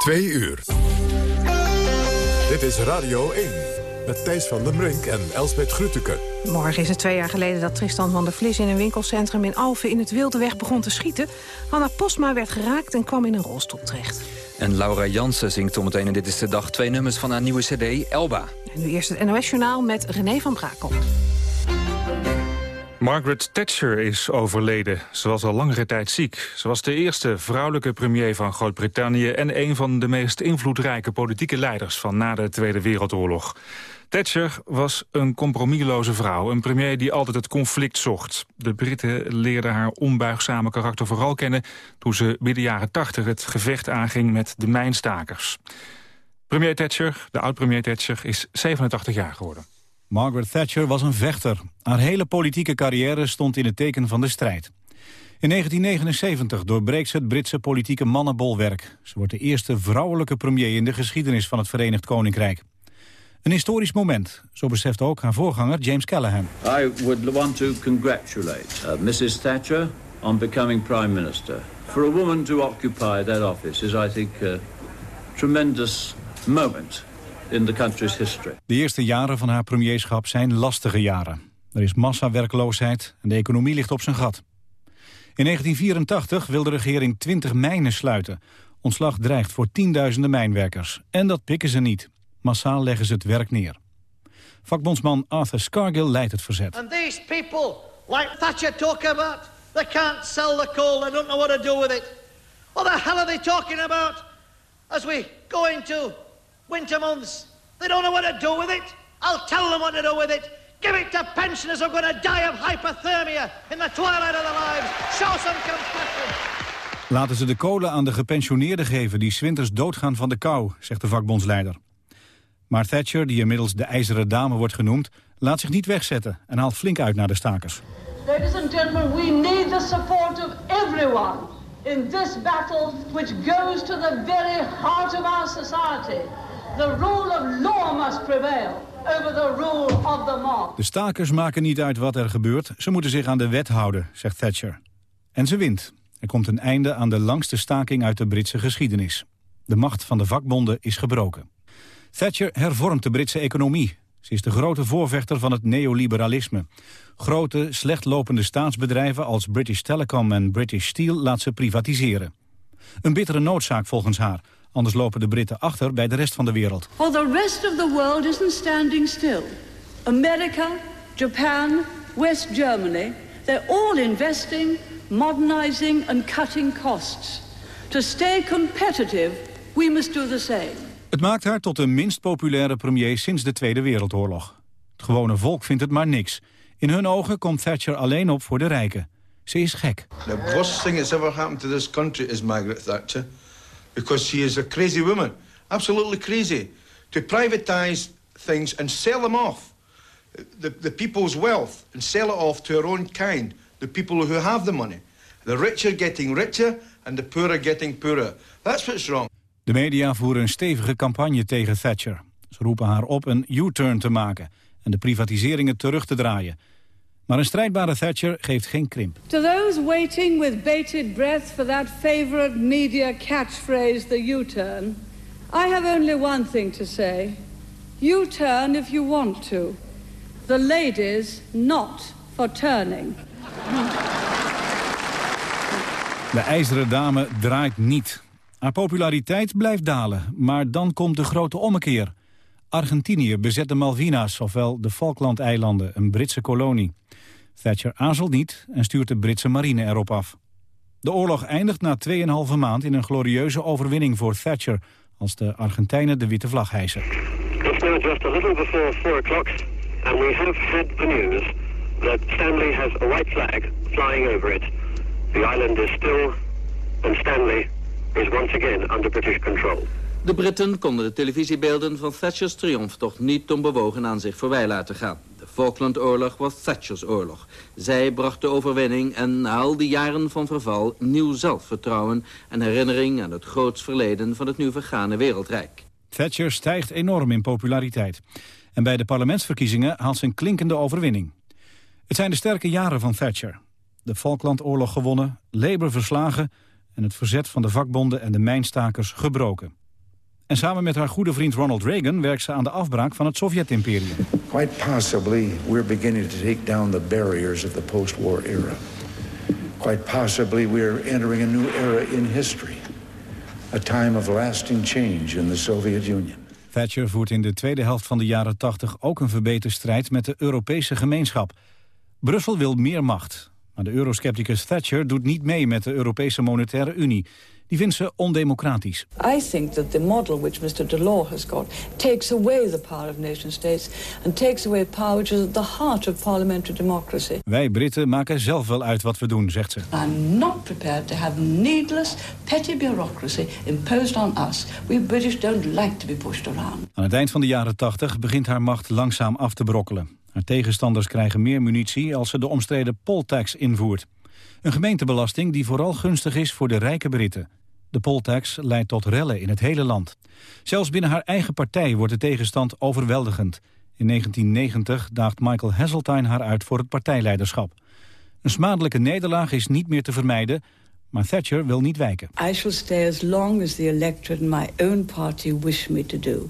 Twee uur. Dit is Radio 1 met Thijs van den Brink en Elsbeth Grütke. Morgen is het twee jaar geleden dat Tristan van der Vlis in een winkelcentrum in Alphen in het Wilde Weg begon te schieten. Hanna Postma werd geraakt en kwam in een rolstoel terecht. En Laura Jansen zingt zometeen in Dit is de Dag twee nummers van haar nieuwe cd, Elba. En nu eerst het NOS-journaal met René van Brakel. Margaret Thatcher is overleden. Ze was al langere tijd ziek. Ze was de eerste vrouwelijke premier van Groot-Brittannië... en een van de meest invloedrijke politieke leiders van na de Tweede Wereldoorlog. Thatcher was een compromisloze vrouw, een premier die altijd het conflict zocht. De Britten leerden haar onbuigzame karakter vooral kennen... toen ze midden jaren tachtig het gevecht aanging met de mijnstakers. Premier Thatcher, de oud-premier Thatcher, is 87 jaar geworden. Margaret Thatcher was een vechter. Haar hele politieke carrière stond in het teken van de strijd. In 1979 doorbreekt ze het Britse politieke mannenbolwerk. Ze wordt de eerste vrouwelijke premier in de geschiedenis van het Verenigd Koninkrijk. Een historisch moment, zo beseft ook haar voorganger James Callaghan. I would want to congratulate uh, Mrs. Thatcher on becoming prime minister. For a woman to occupy that office is, I think, a tremendous moment in the country's history. De eerste jaren van haar premierschap zijn lastige jaren. Er is massawerkloosheid en de economie ligt op zijn gat. In 1984 wil de regering 20 mijnen sluiten. Ontslag dreigt voor tienduizenden mijnwerkers. En dat pikken ze niet. Massaal leggen ze het werk neer. Vakbondsman Arthur Scargill leidt het verzet. And these people, like Thatcher talk about, they can't sell the coal, they don't know what to do with it. What the hell are they talking about as we go into winter months? They don't know what to do with it. I'll tell them what to do with it. Give it to pensioners who are going to die of hypothermia in the twilight of their lives. Show some compassion. Laten ze de kolen aan de gepensioneerden geven die zwinters doodgaan van de kou, zegt de vakbondsleider. Maar Thatcher, die inmiddels de ijzeren dame wordt genoemd, laat zich niet wegzetten en haalt flink uit naar de stakers. Ladies and gentlemen, we need the support of everyone in this battle which goes to the very heart of our society. The rule of law must prevail over the rule of the mob. De stakers maken niet uit wat er gebeurt, ze moeten zich aan de wet houden, zegt Thatcher. En ze wint. Er komt een einde aan de langste staking uit de Britse geschiedenis. De macht van de vakbonden is gebroken. Thatcher hervormt de Britse economie. Ze is de grote voorvechter van het neoliberalisme. Grote, slecht lopende staatsbedrijven als British Telecom en British Steel laat ze privatiseren. Een bittere noodzaak volgens haar. Anders lopen de Britten achter bij de rest van de wereld. For the rest of the world isn't standing still. America, Japan, West Germany, they're all investing, modernizing and cutting costs. To stay competitive, we must do the same. Het maakt haar tot de minst populaire premier sinds de Tweede Wereldoorlog. Het gewone volk vindt het maar niks. In hun ogen komt Thatcher alleen op voor de rijken. Ze is gek. The worst thing that's ever happened to this country is Margaret Thatcher. Because she is a crazy woman. Absolutely crazy. To privatize things and sell them off. The, the people's wealth and sell it off to her own kind. The people who have the money. The rich are getting richer and the poor are getting poorer. That's what's wrong. De media voeren een stevige campagne tegen Thatcher. Ze roepen haar op een U-turn te maken en de privatiseringen terug te draaien. Maar een strijdbare Thatcher geeft geen krimp. To those waiting with bated breath for that favorite media catchphrase, the U-turn, I have only one thing to say. U-turn if you want to. The ladies not for turning. De ijzeren dame draait niet. Haar populariteit blijft dalen, maar dan komt de grote ommekeer. Argentinië bezet de Malvinas, ofwel de Falklandeilanden, een Britse kolonie. Thatcher aarzelt niet en stuurt de Britse marine erop af. De oorlog eindigt na 2,5 maand in een glorieuze overwinning voor Thatcher... als de Argentijnen de witte vlag hijsen. Before 4 o'clock and we have the news Stanley has a white flag flying over. The island is still and Stanley is once again under British control. De Britten konden de televisiebeelden van Thatchers triomftocht niet onbewogen aan zich voorbij laten gaan. De Falklandoorlog was Thatchers oorlog. Zij bracht de overwinning en na al die jaren van verval nieuw zelfvertrouwen en herinnering aan het groots verleden van het nu vergane wereldrijk. Thatcher stijgt enorm in populariteit. En bij de parlementsverkiezingen haalt ze een klinkende overwinning. Het zijn de sterke jaren van Thatcher. De Falklandoorlog gewonnen, Labour verslagen en het verzet van de vakbonden en de mijnstakers gebroken. En samen met haar goede vriend Ronald Reagan werkt ze aan de afbraak van het Sovjet-imperium. Quite possibly we're beginning to take down the barriers of the post-war era. Quite possibly we're entering a new era in history. A time of lasting change in the Soviet Union. Thatcher voert in de tweede helft van de jaren 80 ook een verbeterde strijd met de Europese gemeenschap. Brussel wil meer macht. Maar de euroscepticus Thatcher doet niet mee met de Europese Monetaire Unie. Die vindt ze ondemocratisch. I think that the model which Mr. Delors has got takes away the power of nation states and takes away power which is at the heart of parliamentary democracy. Wij Britten maken zelf wel uit wat we doen, zegt ze. I'm not prepared to have needless petty bureaucracy imposed on us. We British don't like to be pushed around. Aan het eind van de jaren 80 begint haar macht langzaam af te brokkelen. Haar tegenstanders krijgen meer munitie als ze de omstreden poll-tax invoert. Een gemeentebelasting die vooral gunstig is voor de rijke Britten. De polltax leidt tot rellen in het hele land. Zelfs binnen haar eigen partij wordt de tegenstand overweldigend. In 1990 daagt Michael Heseltine haar uit voor het partijleiderschap. Een smadelijke nederlaag is niet meer te vermijden, maar Thatcher wil niet wijken. I shall stay as long as the electorate in my own party wish me to do.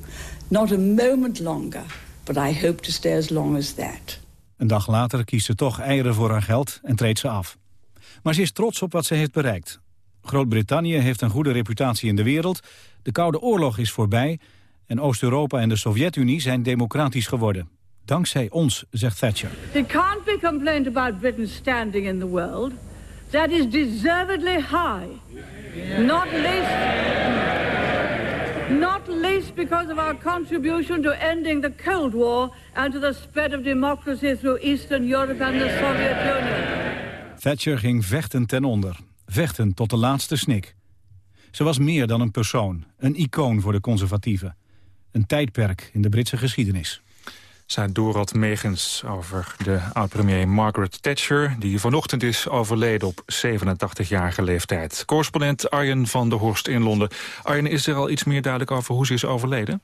Not a moment longer, but I hope to stay as long as that. Een dag later kiest ze toch eieren voor haar geld en treedt ze af. Maar ze is trots op wat ze heeft bereikt. Groot-Brittannië heeft een goede reputatie in de wereld. De Koude Oorlog is voorbij. En Oost-Europa en de Sovjet-Unie zijn democratisch geworden. Dankzij ons, zegt Thatcher. There can't be complaint about Britain's standing in the world. That is deservedly high. Not least, not least because of our contribution to ending the Cold War and to the spread of democracy through Eastern Europe and the Soviet Union. Thatcher ging vechten ten onder. Vechten tot de laatste snik. Ze was meer dan een persoon, een icoon voor de conservatieven. Een tijdperk in de Britse geschiedenis. Zei Dorot Megens over de oud-premier Margaret Thatcher... die vanochtend is overleden op 87-jarige leeftijd. Correspondent Arjen van der Horst in Londen. Arjen, is er al iets meer duidelijk over hoe ze is overleden?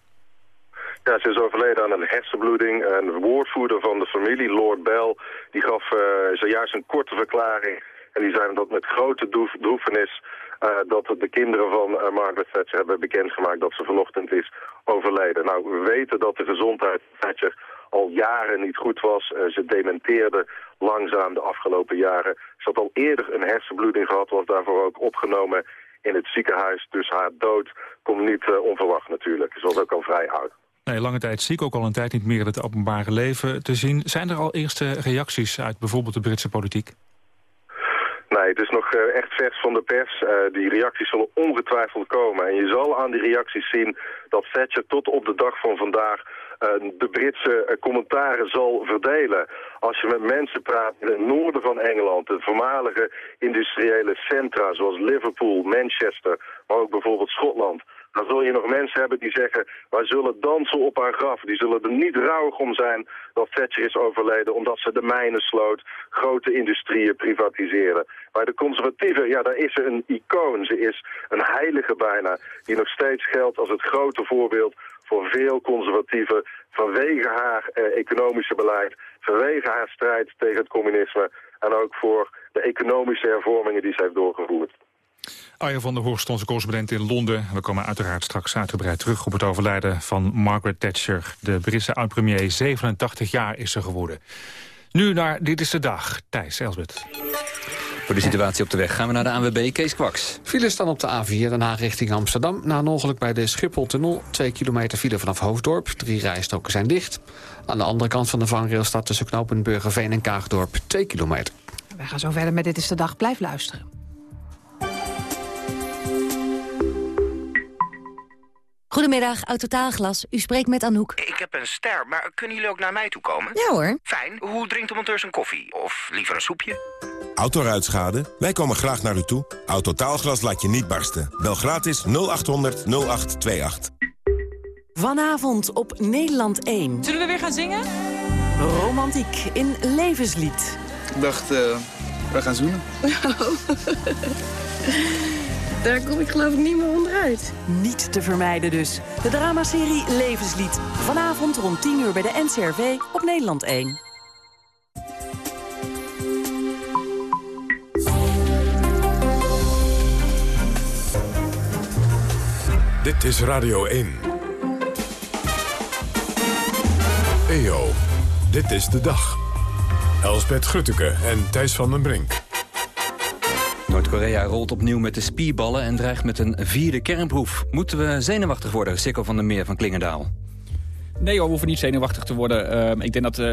Ja, ze is overleden aan een hersenbloeding. Een woordvoerder van de familie, Lord Bell, die gaf uh, zojuist een korte verklaring en die zijn dat met grote droefenis uh, dat de kinderen van uh, Margaret Thatcher hebben bekendgemaakt dat ze vanochtend is overleden. Nou, we weten dat de gezondheid van Thatcher al jaren niet goed was. Uh, ze dementeerde langzaam de afgelopen jaren. Ze had al eerder een hersenbloeding gehad, was daarvoor ook opgenomen in het ziekenhuis. Dus haar dood komt niet onverwacht natuurlijk. Ze was ook al vrij oud. Nee, lange tijd ziek, ook al een tijd niet meer in het openbare leven te zien. Zijn er al eerste reacties uit bijvoorbeeld de Britse politiek? Het is nog uh, echt vers van de pers. Uh, die reacties zullen ongetwijfeld komen. En je zal aan die reacties zien dat Thatcher tot op de dag van vandaag uh, de Britse commentaren zal verdelen. Als je met mensen praat in het noorden van Engeland, de voormalige industriële centra zoals Liverpool, Manchester, maar ook bijvoorbeeld Schotland dan zul je nog mensen hebben die zeggen... wij zullen dansen op haar graf. Die zullen er niet rouwig om zijn dat Thatcher is overleden... omdat ze de mijnen sloot, grote industrieën privatiseren. Maar de conservatieven, ja, daar is ze een icoon. Ze is een heilige bijna, die nog steeds geldt als het grote voorbeeld... voor veel conservatieven vanwege haar eh, economische beleid... vanwege haar strijd tegen het communisme... en ook voor de economische hervormingen die ze heeft doorgevoerd. Arjen van der Horst, onze correspondent in Londen. We komen uiteraard straks uitgebreid terug op het overlijden van Margaret Thatcher. De Britse oud-premier, 87 jaar is ze geworden. Nu naar Dit is de Dag. Thijs, Elsbeth. Voor de situatie op de weg gaan we naar de ANWB, Kees Kwaks. Files staan op de A4 Den Haag richting Amsterdam. Na een ongeluk bij de Schipholtunnel. 2 kilometer file vanaf Hoofddorp. Drie rijstroken zijn dicht. Aan de andere kant van de vangrail staat tussen knopen Burgerveen en Kaagdorp 2 kilometer. Wij gaan zo verder met Dit is de Dag. Blijf luisteren. Goedemiddag, Autotaalglas. U spreekt met Anouk. Ik heb een ster, maar kunnen jullie ook naar mij toe komen? Ja hoor. Fijn. Hoe drinkt de monteur zijn koffie? Of liever een soepje? Autoruitschade? Wij komen graag naar u toe. Autotaalglas laat je niet barsten. Bel gratis 0800 0828. Vanavond op Nederland 1. Zullen we weer gaan zingen? Romantiek in Levenslied. Ik dacht, uh, we gaan zoenen. Daar kom ik geloof ik niet meer onderuit. Niet te vermijden dus. De dramaserie Levenslied. Vanavond rond 10 uur bij de NCRV op Nederland 1. Dit is Radio 1. EO, dit is de dag. Elsbet Grutteke en Thijs van den Brink. Noord-Korea rolt opnieuw met de spierballen en dreigt met een vierde kernproef. Moeten we zenuwachtig worden, Sikko van der Meer van Klingendaal? Nee hoor, we hoeven niet zenuwachtig te worden. Ehm, ik denk dat uh,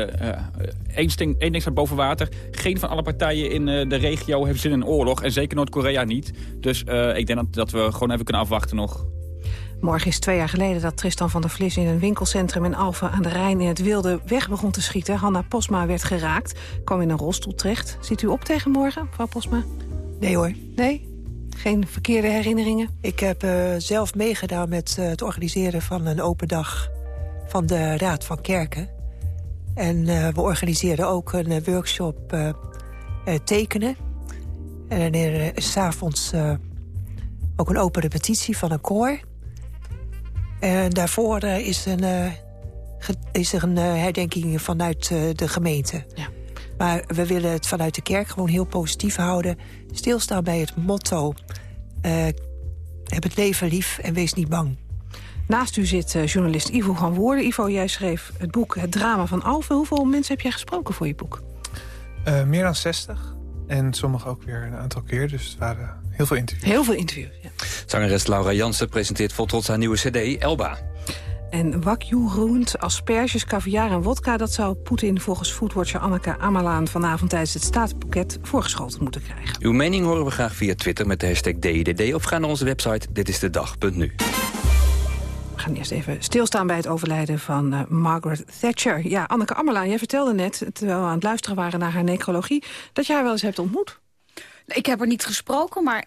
één, ding, één ding staat boven water. Geen van alle partijen in uh, de regio heeft zin in oorlog. En zeker Noord-Korea niet. Dus ik denk dat, dat we gewoon even kunnen afwachten nog. Morgen is twee jaar geleden dat Tristan van der Vlis in een winkelcentrum in Alphen aan de Rijn in het wilde weg begon te schieten. Hanna Posma werd geraakt, kwam in een rolstoel terecht. Ziet u op tegen morgen, mevrouw Posma? Nee hoor. Nee? Geen verkeerde herinneringen? Ik heb uh, zelf meegedaan met uh, het organiseren van een open dag van de Raad van Kerken. En uh, we organiseerden ook een workshop tekenen. En er is s'avonds ook een open repetitie van een koor. En daarvoor is, een, is er een herdenking vanuit de gemeente. Ja. Maar we willen het vanuit de kerk gewoon heel positief houden. Stilstaan bij het motto... Uh, heb het leven lief en wees niet bang. Naast u zit uh, journalist Ivo van Woerden. Ivo, jij schreef het boek Het Drama van Alphen. Hoeveel mensen heb jij gesproken voor je boek? Uh, meer dan 60. En sommige ook weer een aantal keer. Dus het waren heel veel interviews. Heel veel interviews, ja. Zangeres Laura Jansen presenteert vol trots haar nieuwe cd, Elba. En wakjuroend, asperges, caviar en wodka... dat zou Poetin volgens foodwatcher Anneke Amalaan... vanavond tijdens het staatsboeket voorgeschoten moeten krijgen. Uw mening horen we graag via Twitter met de hashtag DIDD... of ga naar onze website ditistedag.nu. We gaan eerst even stilstaan bij het overlijden van uh, Margaret Thatcher. Ja, Anneke Amalaan, jij vertelde net, terwijl we aan het luisteren waren naar haar necrologie... dat jij haar wel eens hebt ontmoet. Ik heb er niet gesproken, maar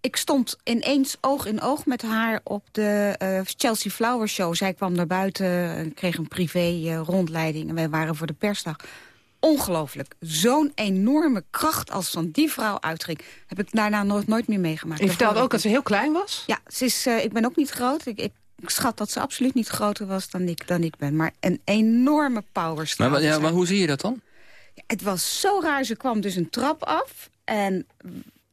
ik stond ineens oog in oog met haar op de uh, Chelsea Flower Show. Zij kwam naar buiten, kreeg een privé uh, rondleiding en wij waren voor de persdag. Ongelooflijk. Zo'n enorme kracht als van die vrouw uitging... heb ik daarna nooit, nooit meer meegemaakt. Je vertelde ook dat ze heel klein was? Ja, ze is, uh, ik ben ook niet groot. Ik, ik, schat dat ze absoluut niet groter was dan ik, dan ik ben. Maar een enorme power maar, ja, maar hoe zie je dat dan? Ja, het was zo raar. Ze kwam dus een trap af en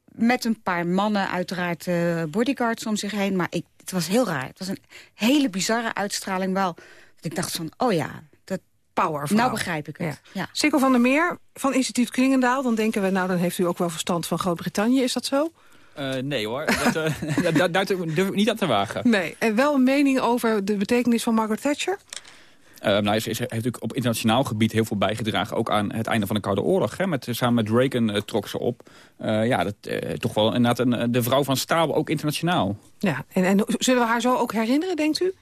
met een paar mannen, uiteraard uh, bodyguards om zich heen. Maar ik, het was heel raar. Het was een hele bizarre uitstraling wel. Dat ik dacht van, oh ja, dat power. Nou begrijp ik het. Ja. ja. Sikkel van der Meer van instituut Klingendaal. Dan denken we, nou dan heeft u ook wel verstand van Groot-Brittannië. Is dat zo? Uh, nee hoor, dat, uh, daar, daar durf ik niet aan te wagen. Nee, en wel een mening over de betekenis van Margaret Thatcher? Uh, nou, hij heeft natuurlijk op internationaal gebied heel veel bijgedragen. Ook aan het einde van de Koude Oorlog. Hè, met, samen met Reagan uh, trok ze op. Ja, dat, toch wel inderdaad een, de vrouw van staal, ook internationaal. Ja, en, en zullen we haar zo ook herinneren, denkt u?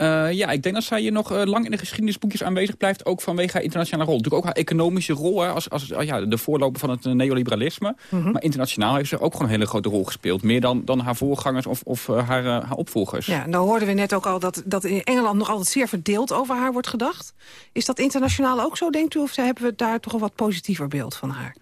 Uh, ja, ik denk dat zij hier nog uh, lang in de geschiedenisboekjes aanwezig blijft. Ook vanwege haar internationale rol. Natuurlijk ook haar economische rol. Hè, als, als ja, de voorloper van het neoliberalisme. Mm -hmm. Maar internationaal heeft ze ook gewoon een hele grote rol gespeeld. Meer dan, dan haar voorgangers of, of uh, haar, haar opvolgers. Ja, nou hoorden we net ook al dat, dat in Engeland nog altijd zeer verdeeld over haar wordt gedacht. Is dat internationaal ook zo, denkt u? Of hebben we daar toch een wat positiever beeld van haar?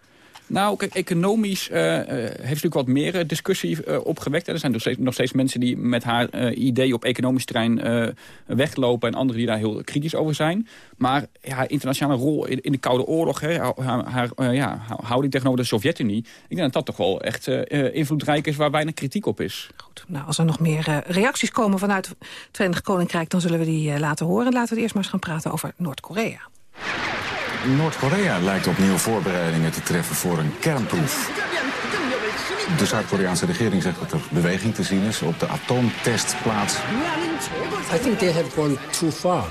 Nou, kijk, economisch uh, uh, heeft natuurlijk wat meer uh, discussie opgewekt. Er zijn nog steeds, nog steeds, mensen die met haar ideeën op economisch terrein weglopen... en anderen die daar heel kritisch over zijn. Maar ja, haar internationale rol in, in de Koude Oorlog... Hè, haar, haar ja, houding tegenover de Sovjet-Unie... ik denk dat dat toch wel echt invloedrijk is waar weinig kritiek op is. Goed, nou, als er nog meer reacties komen vanuit het Verenigd Koninkrijk... dan zullen we die laten horen. Laten we eerst maar eens gaan praten over Noord-Korea. Noord-Korea lijkt opnieuw voorbereidingen te treffen voor een kernproef. De Zuid-Koreaanse regering zegt dat er beweging te zien is op de atoomtestplaats. I think they have gone too far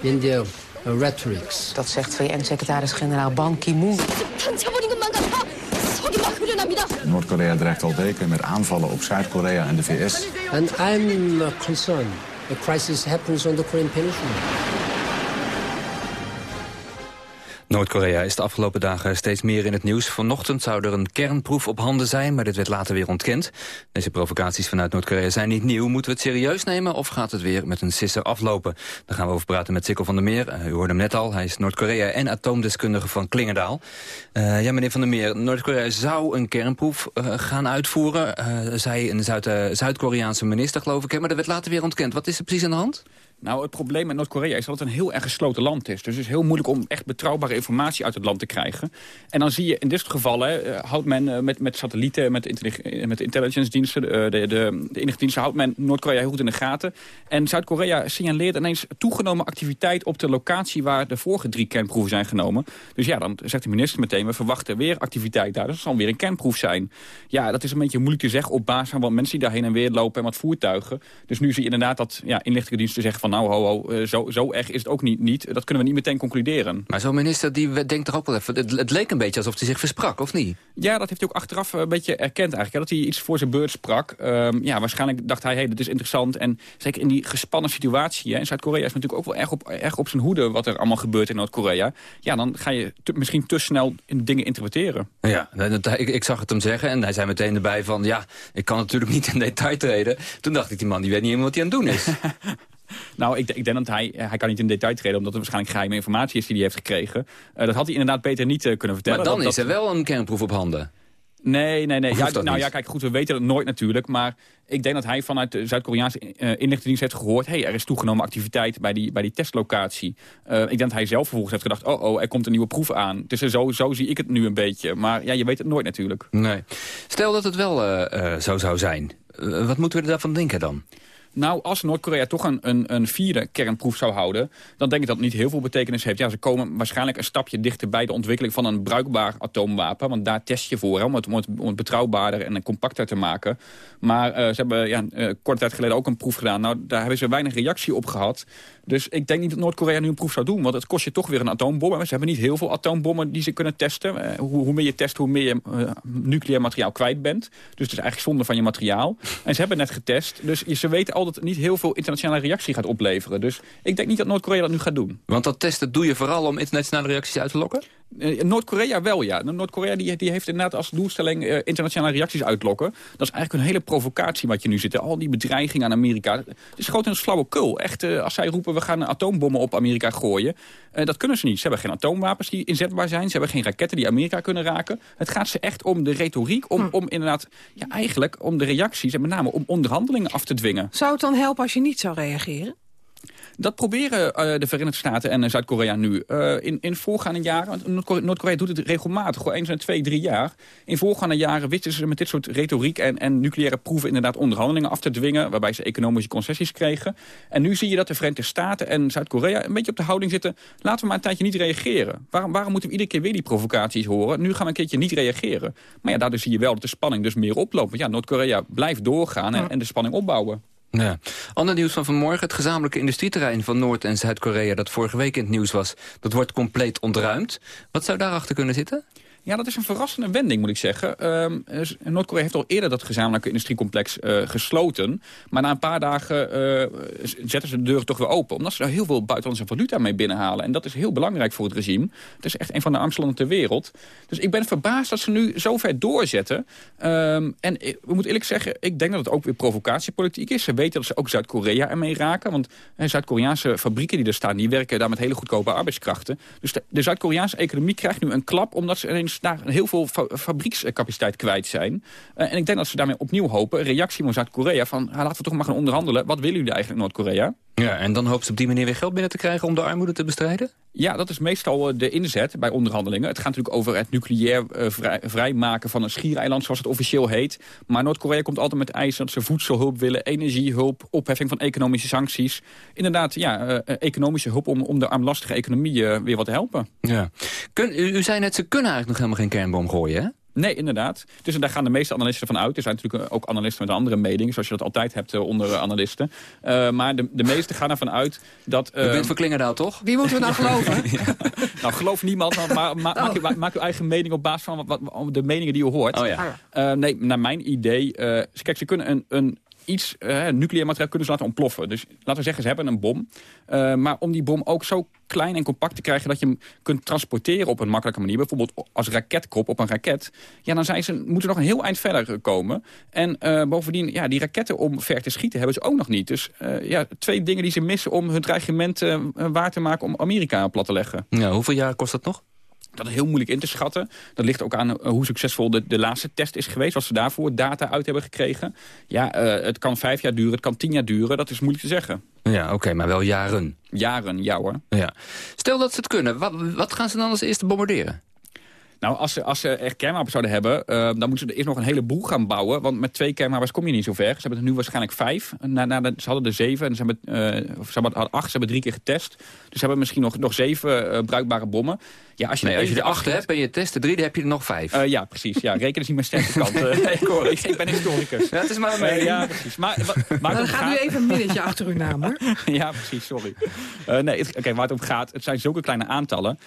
in their uh, rhetorics. Dat zegt VN-secretaris-generaal Ban Ki-moon. Noord-Korea dreigt al weken met aanvallen op Zuid-Korea en de VS. And I'm uh, concerned the crisis happens on the Korean Peninsula. Noord-Korea is de afgelopen dagen steeds meer in het nieuws. Vanochtend zou er een kernproef op handen zijn, maar dit werd later weer ontkend. Deze provocaties vanuit Noord-Korea zijn niet nieuw. Moeten we het serieus nemen of gaat het weer met een sisser aflopen? Daar gaan we over praten met Sikkel van der Meer. Uh, u hoorde hem net al, hij is Noord-Korea en atoomdeskundige van Klingendaal. Uh, ja, meneer van der Meer, Noord-Korea zou een kernproef uh, gaan uitvoeren. zij een Zuid-Koreaanse minister, geloof ik, maar dat werd later weer ontkend. Wat is er precies aan de hand? Nou, het probleem met Noord-Korea is dat het een heel erg gesloten land is. Dus het is heel moeilijk om echt betrouwbare informatie uit het land te krijgen. En dan zie je in dit geval, eh, houdt men eh, met, met satellieten, met, intellig- met intelligence diensten, de, de, de, inlichtingendiensten, houdt men Noord-Korea heel goed in de gaten. En Zuid-Korea signaleert ineens toegenomen activiteit op de locatie waar de vorige drie kernproeven zijn genomen. Dus ja, dan zegt de minister meteen, we verwachten weer activiteit daar. Het zal weer een kernproef zijn. Ja, dat is een beetje moeilijk te zeggen op basis van wat mensen die daarheen en weer lopen en wat voertuigen. Dus nu zie je inderdaad dat ja, inlichtingendiensten zeggen van nou, ho, ho, eh, zo, zo erg is het ook niet, niet. Dat kunnen we niet meteen concluderen. Maar zo'n minister die denkt toch ook wel even... Het, het leek een beetje alsof hij zich versprak, of niet? Ja, dat heeft hij ook achteraf een beetje erkend eigenlijk. Hè, dat hij iets voor zijn beurt sprak. Ehm, ja, waarschijnlijk dacht hij, hey, dit is interessant. En zeker in die gespannen situatie. Hè, in Zuid-Korea is natuurlijk ook wel erg op, erg op zijn hoede... wat er allemaal gebeurt in Noord-Korea. Ja, dan ga je misschien te snel in dingen interpreteren. Ja, dat- ik, ik zag het hem zeggen en hij zei meteen erbij van... ja, ik kan natuurlijk niet in detail treden. Toen dacht ik, die man die weet niet helemaal wat hij aan het doen is. Nou, ik, ik denk dat hij, hij kan niet in detail treden... omdat er waarschijnlijk geheime informatie is die hij heeft gekregen. Eh, dat had hij inderdaad beter niet eh, kunnen vertellen. maar dan Dat- is er dat- wel een kernproef op handen. Nee, nee, nee. Ja, nou niet? ja, kijk, goed, we weten het nooit natuurlijk. Maar ik denk dat hij vanuit de Zuid-Koreaanse eh, inlichtingendienst heeft gehoord... hey, er is toegenomen activiteit bij die, bij die testlocatie. Eh, ik denk dat hij zelf vervolgens heeft gedacht... oh, oh, er komt een nieuwe proef aan. Dus zo, zo zie ik het nu een beetje. Maar ja, je weet het nooit natuurlijk. Nee. Stel dat het wel eh, eh, zo zou zijn. Eh, wat moeten we daarvan denken dan? Nou, als Noord-Korea toch een, een, een vierde kernproef zou houden... dan denk ik dat het niet heel veel betekenis heeft. Ja, ze komen waarschijnlijk een stapje dichter bij de ontwikkeling van een bruikbaar atoomwapen. Want daar test je voor, om, het, om, het, betrouwbaarder en compacter te maken. Maar eh, ze hebben ja, eh, korte tijd geleden ook een proef gedaan. Nou, daar hebben ze weinig reactie op gehad. Dus ik denk niet dat Noord-Korea nu een proef zou doen. Want het kost je toch weer een atoombom. Ze hebben niet heel veel atoombommen die ze kunnen testen. Eh, hoe, hoe meer je test, hoe meer je nucleair materiaal kwijt bent. Dus het is eigenlijk zonde van je materiaal. En ze hebben net getest. Dus ze weten al dat het niet heel veel internationale reactie gaat opleveren. Dus ik denk niet dat Noord-Korea dat nu gaat doen. Want dat testen doe je vooral om internationale reacties uit te lokken? Eh, Noord-Korea wel, ja. Noord-Korea die, die heeft inderdaad als doelstelling eh, internationale reacties uitlokken. Dat is eigenlijk een hele provocatie wat je nu zit. Al die bedreigingen aan Amerika. Het is grotendeels flauwekul. Echt, eh, als zij roepen we gaan atoombommen op Amerika gooien. dat kunnen ze niet. Ze hebben geen atoomwapens die inzetbaar zijn. Ze hebben geen raketten die Amerika kunnen raken. Het gaat ze echt om de retoriek. Om, om inderdaad, ja, eigenlijk om de reacties. En met name om onderhandelingen af te dwingen. Zou het dan helpen als je niet zou reageren? Dat proberen eh, de Verenigde Staten en Zuid-Korea nu. Eh, in, in voorgaande jaren, want Noord-Korea doet het regelmatig, gewoon eens in twee, drie jaar. In voorgaande jaren wisten ze met dit soort retoriek en, en nucleaire proeven inderdaad onderhandelingen af te dwingen, waarbij ze economische concessies kregen. En nu zie je dat de Verenigde Staten en Zuid-Korea een beetje op de houding zitten, laten we maar een tijdje niet reageren. Waarom, waarom moeten we iedere keer weer die provocaties horen? Nu gaan we een keertje niet reageren. Maar ja, daardoor zie je wel dat de spanning dus meer oploopt. Want ja, Noord-Korea blijft doorgaan en, en de spanning opbouwen. Ja. Ander nieuws van vanmorgen. Het gezamenlijke industrieterrein van Noord- en Zuid-Korea... dat vorige week in het nieuws was, dat wordt compleet ontruimd. Wat zou daarachter kunnen zitten? Ja, dat is een verrassende wending, moet ik zeggen. Ehm, dus Noord-Korea heeft al eerder dat gezamenlijke industriecomplex eh, gesloten. Maar na een paar dagen eh, zetten ze de deur toch weer open. Omdat ze daar heel veel buitenlandse valuta mee binnenhalen. En dat is heel belangrijk voor het regime. Het is echt een van de armste landen ter wereld. Dus ik ben verbaasd dat ze nu zo ver doorzetten. Ehm, en ik- we moeten eerlijk zeggen, ik denk dat het ook weer provocatiepolitiek is. Ze weten dat ze ook Zuid-Korea ermee raken. Want eh, Zuid-Koreaanse fabrieken die er staan... die werken daar met hele goedkope arbeidskrachten. Dus de, de Zuid-Koreaanse economie krijgt nu een klap... omdat ze ineens daar heel veel fa- fabriekscapaciteit kwijt zijn. Eh, en ik denk dat ze daarmee opnieuw hopen... reactie van Zuid-Korea van... ah, laten we toch maar gaan onderhandelen. Wat willen jullie eigenlijk, Noord-Korea? Ja, en dan hoopt ze op die manier weer geld binnen te krijgen... om de armoede te bestrijden? Ja, dat is meestal eh, de inzet bij onderhandelingen. Het gaat natuurlijk over het nucleair eh, vrij, vrijmaken van een schiereiland, zoals het officieel heet. Maar Noord-Korea komt altijd met eisen dat ze voedselhulp willen, energiehulp, opheffing van economische sancties. Inderdaad, ja, eh, economische hulp om, om de armlastige economie eh, weer wat te helpen. Ja. Kun, u, u zei net, ze kunnen eigenlijk nog helemaal geen kernbom gooien, hè? Nee, inderdaad. Dus daar gaan de meeste analisten van uit. Er zijn natuurlijk ook analisten met een andere mening, zoals je dat altijd hebt eh, onder analisten. Eh, maar de, de meesten gaan ervan uit dat... U bent voor Klingendaal, toch? Wie moeten we nou geloven? Nou, geloof niemand, maar ma- ma- maak, maak uw eigen mening op basis van wat, wat- de meningen die je hoort. Oh ja. Eh, nee, naar mijn idee... eh, kijk, ze kunnen een, een iets, eh, nucleair materiaal kunnen ze laten ontploffen. Dus laten we zeggen, ze hebben een bom. Eh, maar om die bom ook zo klein en compact te krijgen... dat je hem kunt transporteren op een makkelijke manier... bijvoorbeeld als raketkop op een raket... ja, dan zijn ze, moeten nog een heel eind verder komen. En eh, bovendien, ja, die raketten om ver te schieten hebben ze ook nog niet. Dus ja, twee dingen die ze missen om hun dreigement waar te maken... om Amerika plat te leggen. Ja, hoeveel jaar kost dat nog? Dat is heel moeilijk in te schatten. Dat ligt ook aan hoe succesvol de, de laatste test is geweest. Wat ze daarvoor data uit hebben gekregen. Ja, het kan vijf jaar duren, het kan tien jaar duren. Dat is moeilijk te zeggen. Ja, oké, maar wel jaren. Jaren, ja hoor. Ja. Stel dat ze het kunnen, wat, wat gaan ze dan als eerste bombarderen? Nou, als ze, als ze echt kernwapens zouden hebben, uh, dan moeten ze er eerst nog een heleboel gaan bouwen. Want met twee kernwapens kom je niet zo ver. Ze hebben er nu waarschijnlijk vijf. Na, na ze hadden er zeven en ze hebben, uh, of ze hadden acht. Ze hebben drie keer getest. Dus ze hebben misschien nog, nog zeven uh, bruikbare bommen. Ja, als je, nee, als je er acht hebt en je test er drie, dan heb je er nog vijf. Uh, ja, precies. Ja, rekenen is niet mijn sterke kant. Uh, ik, ik, ben historicus. Ja, het is maar een mening. Uh, ja, precies. Maar, maar dan gaat u even een minnetje achter uw naam, hoor. ja, precies. Sorry. nee, oké, okay, waar het om gaat, het zijn zulke kleine aantallen.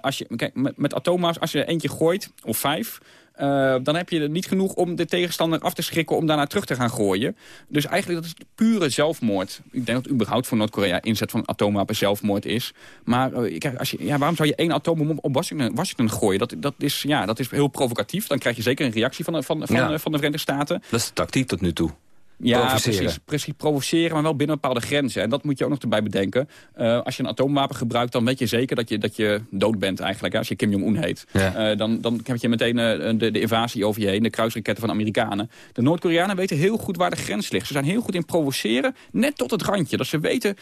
als je, kijk, met, met als je er eentje gooit, of vijf... Uh, dan heb je er niet genoeg om de tegenstander af te schrikken... om daarna terug te gaan gooien. Dus eigenlijk dat is pure zelfmoord. Ik denk dat überhaupt voor Noord-Korea inzet van atoomwapen zelfmoord is. Maar uh, kijk, als je, ja, waarom zou je één atoombom op Washington, Washington gooien? Dat, dat, is, ja, dat is heel provocatief. Dan krijg je zeker een reactie van, van, van, ja. van de Verenigde Staten. Dat is de tactiek tot nu toe. Ja, precies, precies. Provoceren, maar wel binnen bepaalde grenzen. En dat moet je ook nog erbij bedenken. Uh, als je een atoomwapen gebruikt, dan weet je zeker dat je, dat je dood bent eigenlijk. Hè, als je Kim Jong-un heet. Ja. Uh, dan, dan heb je meteen uh, de, de, invasie over je heen. De kruisraketten van de Amerikanen. De Noord-Koreanen weten heel goed waar de grens ligt. Ze zijn heel goed in provoceren, net tot het randje. Dat ze weten,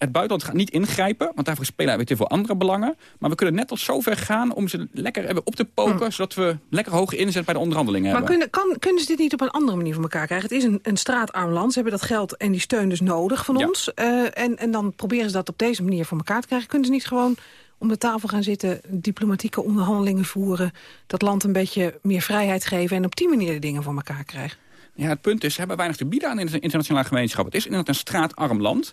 het buitenland gaat niet ingrijpen, want daarvoor spelen weer te veel andere belangen. Maar we kunnen net tot zover gaan om ze lekker op te poken... Hm. zodat we lekker hoog inzet bij de onderhandelingen maar hebben. Maar kunnen, kan, kunnen ze dit niet op een andere manier voor elkaar krijgen? Het is een, een straatarm land, ze hebben dat geld en die steun dus nodig van Ja. ons. Uh, en, en dan proberen ze dat op deze manier voor elkaar te krijgen. Kunnen ze niet gewoon om de tafel gaan zitten, diplomatieke onderhandelingen voeren... dat land een beetje meer vrijheid geven... en op die manier de dingen voor elkaar krijgen? Ja, het punt is, ze hebben weinig te bieden aan de internationale gemeenschap. Het is inderdaad een straatarm land.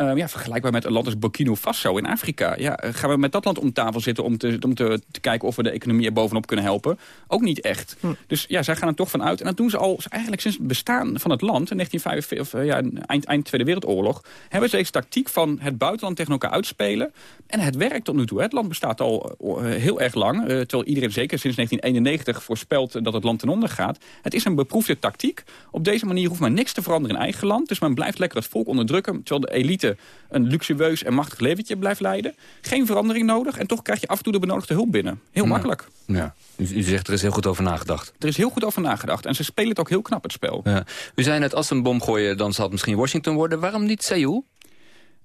Uh, ja, vergelijkbaar met een land als Burkina Faso in Afrika. Ja, uh, gaan we met dat land om tafel zitten om, te, om te, te kijken of we de economie er bovenop kunnen helpen? Ook niet echt. Hm. Dus ja, zij gaan er toch van uit. En dat doen ze al eigenlijk sinds het bestaan van het land, in 1945, of, uh, ja, eind, eind Tweede Wereldoorlog, hebben ze deze tactiek van het buitenland tegen elkaar uitspelen. En het werkt tot nu toe. Hè. Het land bestaat al heel erg lang, terwijl iedereen zeker sinds 1991 voorspelt dat het land ten onder gaat. Het is een beproefde tactiek. Op deze manier hoeft men niks te veranderen in eigen land. Dus men blijft lekker het volk onderdrukken, terwijl de elite een luxueus en machtig leventje blijft leiden. Geen verandering nodig en toch krijg je af en toe de benodigde hulp binnen. Heel Ja. makkelijk. Ja. U, u zegt er is heel goed over nagedacht. Er is heel goed over nagedacht en ze spelen het ook heel knap, het spel. Ja. U zei net, als ze een bom gooien, dan zal het misschien Washington worden. Waarom niet Seoul?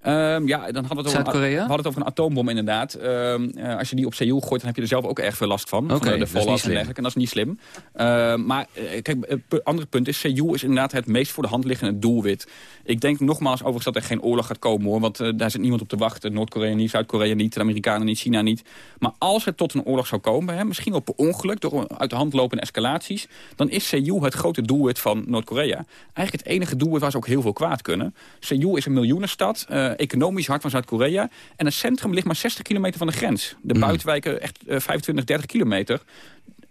Um, ja, dan hadden we het over, een, hadden het over een atoombom inderdaad. Um, uh, als je die op Seoul gooit, dan heb je er zelf ook erg veel last van. Oké, van de, de dat is en. En dat is niet slim. Uh, maar uh, kijk, het andere punt is, Seoul is inderdaad het meest voor de hand liggende doelwit. Ik denk nogmaals overigens dat er geen oorlog gaat komen hoor. Want uh, daar zit niemand op te wachten. Noord-Korea niet, Zuid-Korea niet, de Amerikanen niet, China niet. Maar als het tot een oorlog zou komen, hè, misschien per ongeluk, door uit de hand lopende escalaties, dan is Seoul het grote doelwit van Noord-Korea. Eigenlijk het enige doelwit waar ze ook heel veel kwaad kunnen. Seoul is een miljoenenstad, economisch hart van Zuid-Korea. En het centrum ligt maar 60 kilometer van de grens. De Mm. buitenwijken echt uh, 25, 30 kilometer.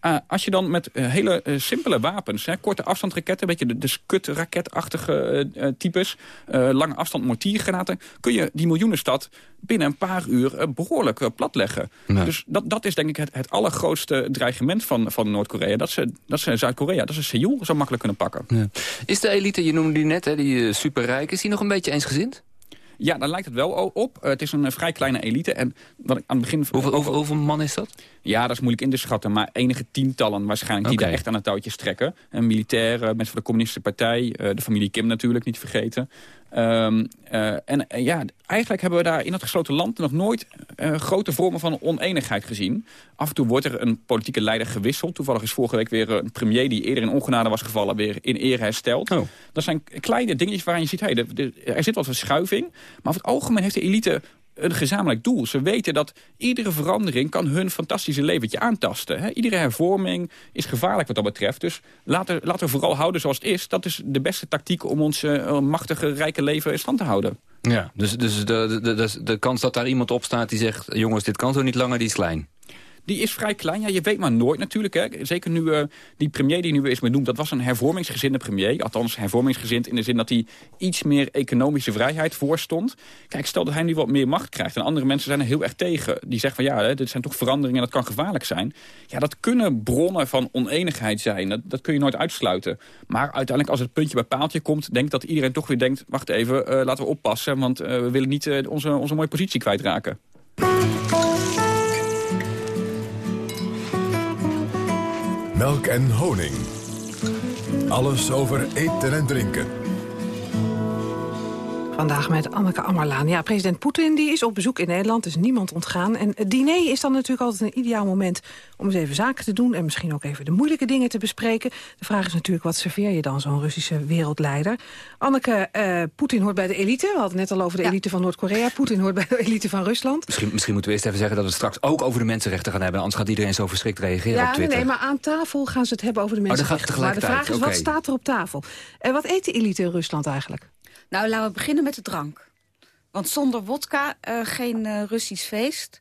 Uh, als je dan met uh, hele uh, simpele wapens, hè, korte afstandsraketten, een beetje de, de Scud-raketachtige types, lange afstand mortiergranaten, kun je die miljoenenstad binnen een paar uur behoorlijk platleggen. Nee. Dus dat, dat is denk ik het, het allergrootste dreigement van, van Noord-Korea. Dat ze, dat ze Zuid-Korea, dat ze Seoul zo makkelijk kunnen pakken. Ja. Is de elite, je noemde die net, hè, die superrijk, is die nog een beetje eensgezind? Ja, daar lijkt het wel op. Uh, het is een uh, vrij kleine elite. En wat ik aan het begin... Hoeveel, hoeveel, hoeveel man is dat? Ja, dat is moeilijk in te schatten. Maar enige tientallen waarschijnlijk die daar echt aan het touwtje trekken. En militairen, mensen van de communistische partij. de familie Kim natuurlijk, niet vergeten. Um, uh, en uh, ja, eigenlijk hebben we daar in dat gesloten land nog nooit uh, grote vormen van oneenigheid gezien. Af en toe wordt er een politieke leider gewisseld. Toevallig is vorige week weer een premier die eerder in ongenade was gevallen weer in eer hersteld. Oh. Dat zijn kleine dingetjes waarin je ziet, hey, de, de, er zit wat verschuiving. Maar over het algemeen heeft de elite een gezamenlijk doel. Ze weten dat iedere verandering kan hun fantastische leventje aantasten. Hè? Iedere hervorming is gevaarlijk wat dat betreft. Dus laten, we vooral houden zoals het is. Dat is de beste tactiek om ons uh, machtige, rijke leven in stand te houden. Ja, dus, dus de, de, de, de kans dat daar iemand op staat die zegt... jongens, dit kan zo niet langer, die is klein. Die is vrij klein. Ja, je weet maar nooit natuurlijk. Hè. Zeker nu uh, die premier die nu is benoemd, dat was een hervormingsgezinde premier. Althans, hervormingsgezind in de zin dat hij iets meer economische vrijheid voorstond. Kijk, stel dat hij nu wat meer macht krijgt. En andere mensen zijn er heel erg tegen. Die zeggen van ja, hè, dit zijn toch veranderingen en dat kan gevaarlijk zijn. Ja, dat kunnen bronnen van oneenigheid zijn. Dat, dat kun je nooit uitsluiten. Maar uiteindelijk als het puntje bij paaltje komt, denk dat iedereen toch weer denkt... wacht even, uh, laten we oppassen, want uh, we willen niet onze, onze mooie positie kwijtraken. Melk en honing. Alles over eten en drinken. Vandaag met Anneke Ammerlaan. Ja, president Poetin die is op bezoek in Nederland, is niemand ontgaan. En het diner is dan natuurlijk altijd een ideaal moment om eens even zaken te doen... en misschien ook even de moeilijke dingen te bespreken. De vraag is natuurlijk, wat serveer je dan zo'n Russische wereldleider? Anneke, eh, Poetin hoort bij de elite. We hadden het net al over de elite van Noord-Korea. Poetin hoort bij de elite van Rusland. Misschien, misschien moeten we eerst even zeggen dat we het straks ook over de mensenrechten gaan hebben. Anders gaat iedereen zo verschrikt reageren ja, op Twitter. nee, maar aan tafel gaan ze het hebben over de Oh, mensenrechten. gaat het maar de vraag is, wat staat er op tafel? En wat eet de elite in Rusland eigenlijk? Nou, laten we beginnen met de drank. Want zonder wodka eh, geen eh, Russisch feest.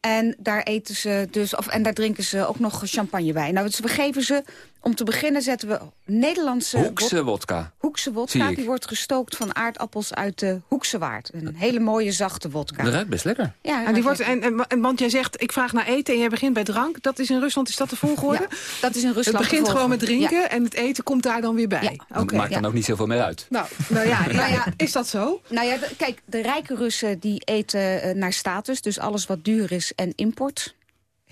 En daar eten ze dus, of, en daar drinken ze ook nog champagne bij. Nou, we geven ze, om te beginnen zetten we Nederlandse... Hoekse wodka. Hoekse wodka, die wordt gestookt van aardappels uit de Hoekse Waard. Een hele mooie, zachte wodka. Dat ruikt best lekker. Ja, En die wordt, en, en, want jij zegt, ik vraag naar eten en jij begint bij drank. Dat is in Rusland, is dat de volgorde? Ja, dat is in Rusland Het begint gewoon met drinken en het eten komt daar dan weer bij. Dat Oké. maakt dan ook niet zoveel meer uit. Nou, nou ja, Nou ja, is dat zo? Nou ja, kijk, de rijke Russen die eten eh, naar status. Dus alles wat duur is en import.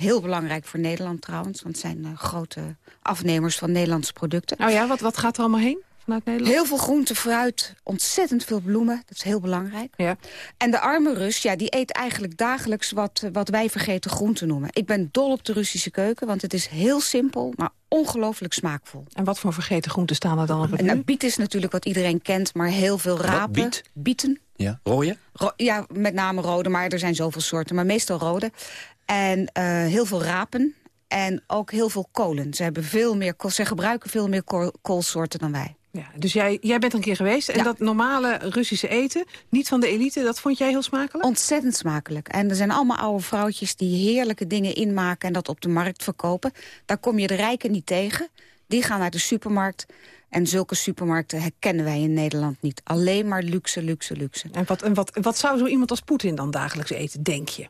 Heel belangrijk voor Nederland trouwens. Want het zijn eh, grote afnemers van Nederlandse producten. Nou ja, wat, wat gaat er allemaal heen vanuit Nederland? Heel veel groente, fruit, ontzettend veel bloemen. Dat is heel belangrijk. Ja. En de arme Rus, ja, die eet eigenlijk dagelijks wat, eh, wat wij vergeten groenten noemen. Ik ben dol op de Russische keuken, want het is heel simpel, maar ongelooflijk smaakvol. En wat voor vergeten groenten staan er dan op het En nou, biet is natuurlijk wat iedereen kent, maar heel veel rapen. biet? Bieten. Ja. Rooien? Ro- ja, met name rode, maar er zijn zoveel soorten. Maar meestal rode. En eh, heel veel rapen. En ook heel veel kolen. Ze, hebben veel meer, ze gebruiken veel meer kool- koolsoorten dan wij. Ja, dus jij, jij bent er een keer geweest en Ja. dat normale Russische eten, niet van de elite, dat vond jij heel smakelijk? Ontzettend smakelijk. En er zijn allemaal oude vrouwtjes die heerlijke dingen inmaken... en dat op de markt verkopen. Daar kom je de rijken niet tegen. Die gaan naar de supermarkt. En zulke supermarkten herkennen wij in Nederland niet. Alleen maar luxe, luxe, luxe. En wat, en wat, wat zou zo iemand als Poetin dan dagelijks eten, denk je?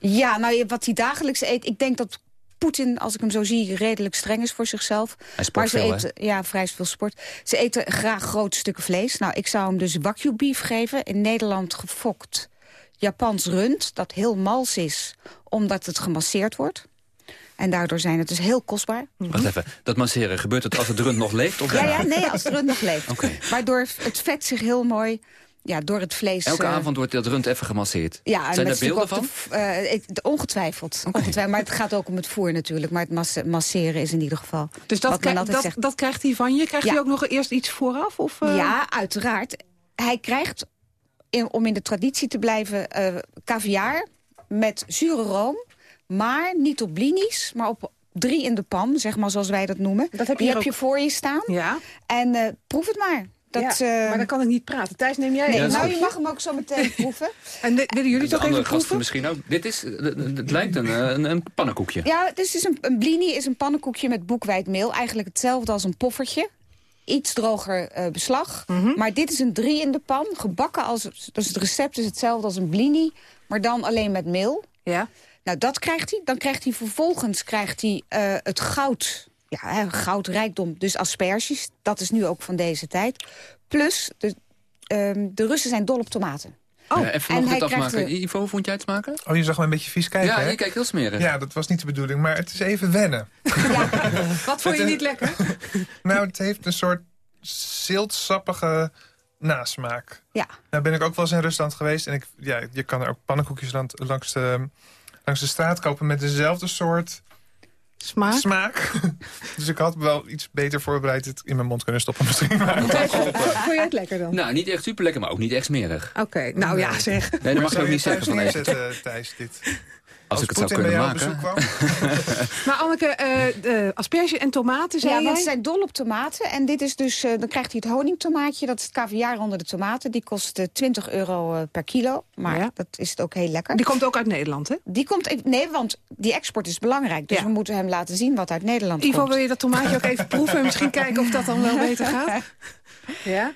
Ja, nou, wat hij dagelijks eet... Ik denk dat Poetin, als ik hem zo zie, redelijk streng is voor zichzelf. Hij sport maar ze veel, hè? eten, ja, vrij veel sport. Ze eten graag grote stukken vlees. Nou, ik zou hem dus wagyu beef geven. In Nederland gefokt Japans rund, dat heel mals is, omdat het gemasseerd wordt. En daardoor zijn het dus heel kostbaar. Wacht even, dat masseren, gebeurt het als het rund nog leeft? Of Ja, ja, nee, als de rund nog leeft. Oké. Waardoor het vet zich heel mooi ja, door het vlees... Elke eh, avond wordt dat rund even gemasseerd. ja, Zijn er beelden van? de eh, ik- ongetwijfeld, ongetwijfeld. Maar het gaat ook om het voer natuurlijk. Maar het mas- masseren is in ieder geval Dus dat, krijg- dat, krijgt hij van je? Krijgt Ja. hij ook nog eerst iets vooraf? Of, eh? Ja, uiteraard. Hij krijgt, in- om in de traditie te blijven, eh caviar met zure room. Maar niet op blinis, maar op drie in de pan, zeg maar zoals wij dat noemen. Dat heb je Die heb je voor je staan. Ja. En eh, proef het maar. Dat, Ja, eh, maar dan kan ik niet praten. Thijs, neem jij nee, nou, je mag hem ook zo meteen proeven. En de- willen jullie ook even proeven? misschien ook. Dit is, het lijkt een, eh, een, een pannenkoekje. Ja, dus is een, een blini is een pannenkoekje met boekwijdmeel. Eigenlijk hetzelfde als een poffertje. Iets droger eh, beslag. Mhm. Maar dit is een drie in de pan. Gebakken als... Dus het recept is hetzelfde als een blini. Maar dan alleen met meel. Ja. Nou, dat krijgt hij. Dan krijgt hij vervolgens krijgt hij, eh, het goud. Ja, hè, goudrijkdom. Dus asperges. Dat is nu ook van deze tijd. Plus, de, ehm, de Russen zijn dol op tomaten. Oh, Ja, even nog krijgt afmaken. de- Ivo, vond jij het smaken? Oh, je zag me een beetje vies kijken, Ja, hè? je kijkt heel smerig. Ja, dat was niet de bedoeling, maar het is even wennen. Wat vond je Het, niet lekker? nou, het heeft een soort ziltsappige nasmaak. Ja. Nou ben ik ook wel eens in Rusland geweest. En ik, ja, je kan er ook pannenkoekjes langs de, langs de straat kopen met dezelfde soort Smaak? smaak. dus ik had wel iets beter voorbereid het in mijn mond kunnen stoppen misschien. Maar. Vond je het lekker dan? Nou, niet echt super lekker, maar ook niet echt smerig. Oké, nou ja, zeg. Nee, dat mag je ook niet zeggen van nee. nee. neerzetten, Thijs, dit? Als ik het zou kunnen bij jou op maken. bezoek kwam? Maar Anneke, eh de asperge en tomaten, zei Ja, jij? want ze zijn dol op tomaten. En dit is dus, eh, dan krijgt hij het honingtomaatje. Dat is het caviar onder de tomaten. Die kost eh, 20 euro eh, per kilo. Maar Ja. dat is het ook heel lekker. Die komt ook uit Nederland, hè? Die komt, even- nee, want die export is belangrijk. Dus Ja. we moeten hem laten zien wat uit Nederland Ivo, komt. wil je dat tomaatje ook even proeven en misschien kijken of dat dan wel beter gaat? Ja?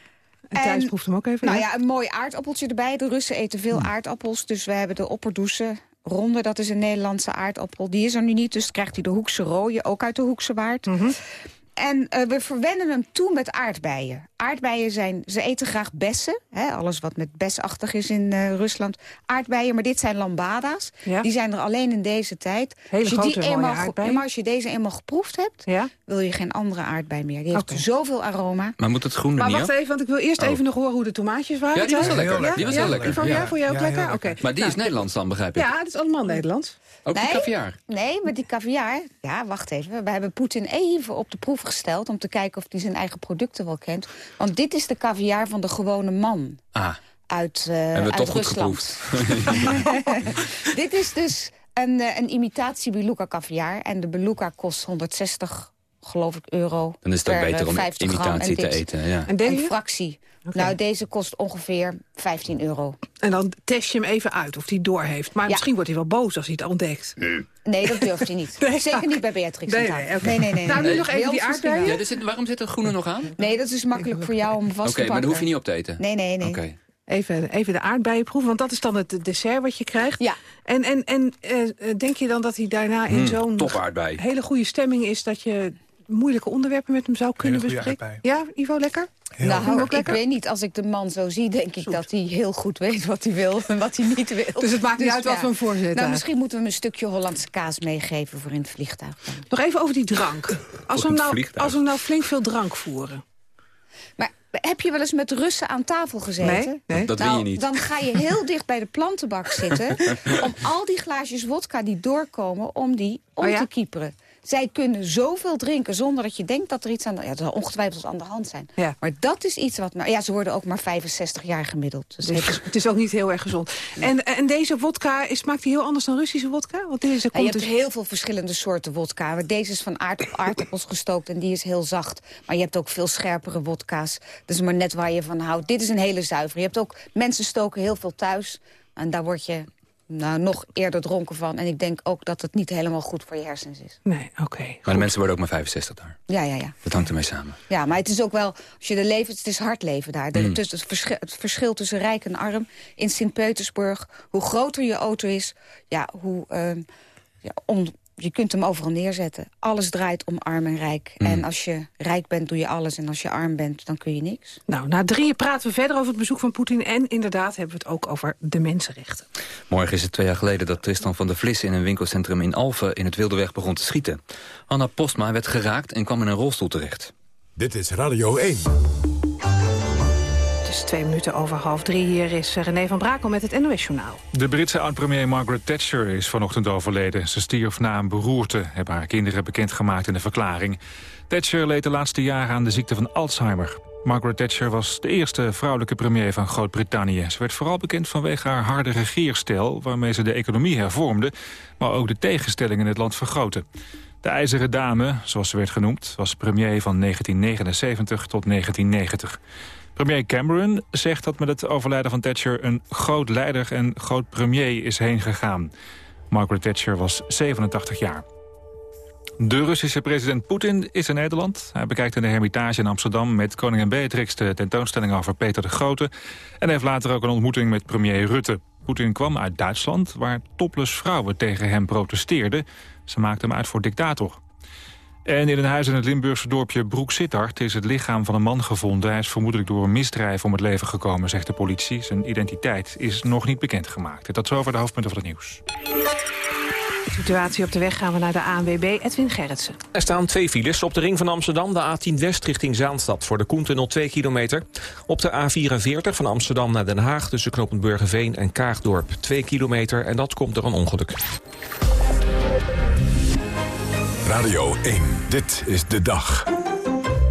En Thijs proeft hem ook even. Nou ja? ja, een mooi aardappeltje erbij. De Russen eten veel aardappels. Dus we hebben de opperdoese ronde. Dat is een Nederlandse aardappel. Die is er nu niet, dus krijgt hij de Hoekse rode. Ook uit de Hoekse waard. En eh, we verwennen hem toe met aardbeien. Aardbeien zijn, ze eten graag bessen. Hè, alles wat met besachtig is in eh, Rusland. Aardbeien, maar dit zijn lambada's. Ja. Die zijn er alleen in deze tijd. Hele als je grote, mooie eenmaal, aardbeien. maar als je deze eenmaal geproefd hebt, Ja? wil je geen andere aardbei meer. Die heeft zoveel aroma. Maar moet het groen er Maar niet wacht even, want ik wil eerst Oh. even nog horen hoe de tomaatjes waren. Ja, die was wel lekker. Ja? Die was ja? wel lekker. Ja, voor jou ook lekker? Oké. lekker. Maar die is Nederlands dan, begrijp ik? Ja, het is allemaal Nederlands. Ook die Nee. caviar? Nee, maar die caviar... Ja, wacht even. We hebben Poetin even op de proef gesteld... om te kijken of hij zijn eigen producten wel kent. Want dit is de caviar van de gewone man Ah, uit, eh hebben we uit toch goed Rusland. geproefd. Dit is dus een, eh, een imitatie beluga caviar. En de beluga kost 160, geloof ik, euro Dan is het ook per, eh, beter om 50 gram. imitatie te eten. Ja. En deze? Een fractie. Nou, deze kost ongeveer 15 euro. En dan test je hem even uit of hij door heeft. Maar Ja. misschien wordt hij wel boos als hij het ontdekt. Nee, dat durft hij niet. Nee, Zeker niet bij Beatrix. Nee, nee, oké. nee, nee, nee. Nou, nu nee. nog even die aardbeien. Ja, er zit, waarom zit er groene nog aan? Nee, dat is makkelijk voor jou om vast Oké, te pakken. maar dat hoef je niet op te eten? Nee, nee, nee. Oké. Even, even de aardbeien proeven, want dat is dan het dessert wat je krijgt. Ja. En, en, en eh, denk je dan dat hij daarna in Mm, zo'n top aardbei. hele goede stemming is... dat je moeilijke onderwerpen met hem zou kunnen bespreken? Ja, Ivo, lekker? nou, hem ik lekker? weet niet. Als ik de man zo zie, denk ik dat hij heel goed weet wat hij wil en wat hij niet wil. Dus het maakt niet uit wat ja. voor een voorzet Nou, misschien moeten we hem een stukje Hollandse kaas meegeven voor in het vliegtuig. Nog even over die drank. Als we hem nou, als we hem nou flink veel drank voeren. Maar heb je wel eens met Russen aan tafel gezeten? Nee, nee. Dat nou, wil je niet. Dan ga je heel dicht bij de plantenbak zitten... om al die glaasjes wodka die doorkomen, om die om Oh ja? te kieperen. Zij kunnen zoveel drinken zonder dat je denkt dat er iets aan de... Ja, er zal ongetwijfeld aan de hand zijn. Ja. Maar dat is iets wat... Maar, ja, ze worden ook maar 65 jaar gemiddeld. Dus Dus het- het is ook niet heel erg gezond. En, en deze wodka, is, smaakt die heel anders dan Russische wodka? Want deze Ja, je komt hebt dus... heel veel verschillende soorten wodka. Deze is van aard- aardappels gestookt en die is heel zacht. Maar je hebt ook veel scherpere wodka's. Dat is maar net waar je van houdt. Dit is een hele zuivere. Je hebt ook, mensen stoken heel veel thuis. En daar word je nou, nog eerder dronken van. En ik denk ook dat het niet helemaal goed voor je hersens is. Nee, oké. Maar de mensen worden ook maar 65 daar. Ja, ja, ja. Dat hangt ermee samen. Ja, maar het is ook wel, als je er leeft, het is hard leven daar. De, Mm. tussen- het, verschil, het verschil tussen rijk en arm in Sint-Petersburg. Hoe groter je auto is, ja, hoe, ehm, ja, om, je kunt hem overal neerzetten. Alles draait om arm en rijk. Mm. En als je rijk bent, doe je alles. En als je arm bent, dan kun je niks. Nou, na drieën praten we verder over het bezoek van Poetin. En inderdaad hebben we het ook over de mensenrechten. Morgen is het twee jaar geleden dat Tristan van der Vlis in een winkelcentrum in Alphen in het Wilde Weg begon te schieten. Anna Postma werd geraakt en kwam in een rolstoel terecht. Dit is Radio 1. Is twee minuten over half drie. Hier is eh, René van Brakel met het NOS-journaal. De Britse oud-premier Margaret Thatcher is vanochtend overleden. Ze stierf na een beroerte, hebben haar kinderen bekendgemaakt in de verklaring. Thatcher leed de laatste jaren aan de ziekte van Alzheimer. Margaret Thatcher was de eerste vrouwelijke premier van Groot-Brittannië. Ze werd vooral bekend vanwege haar harde regeerstijl... waarmee ze de economie hervormde, maar ook de tegenstellingen in het land vergrootte. De IJzeren Dame, zoals ze werd genoemd, was premier van 1979 tot 1990. Premier Cameron zegt dat met het overlijden van Thatcher... een groot leider en groot premier is heen gegaan. Margaret Thatcher was 87 jaar. De Russische president Poetin is in Nederland. Hij bekijkt in de Hermitage in Amsterdam met koningin Beatrix... de tentoonstelling over Peter de Grote. En heeft later ook een ontmoeting met premier Rutte. Poetin kwam uit Duitsland, waar topless vrouwen tegen hem protesteerden. Ze maakten hem uit voor dictator. En in een huis in het Limburgse dorpje Broek-Sittard is het lichaam van een man gevonden. Hij is vermoedelijk door een misdrijf om het leven gekomen, zegt de politie. Zijn identiteit is nog niet bekendgemaakt. Dat is over de hoofdpunten van het nieuws. Situatie op de weg gaan we naar de ANWB. Edwin Gerritsen. Er staan twee files op de ring van Amsterdam, de A10 West richting Zaanstad... voor de Koentunnel 2 kilometer. Op de A44 van Amsterdam naar Den Haag tussen knooppunt Burgerveen en Kaagdorp 2 kilometer. En dat komt door een ongeluk. Radio 1, dit is de dag.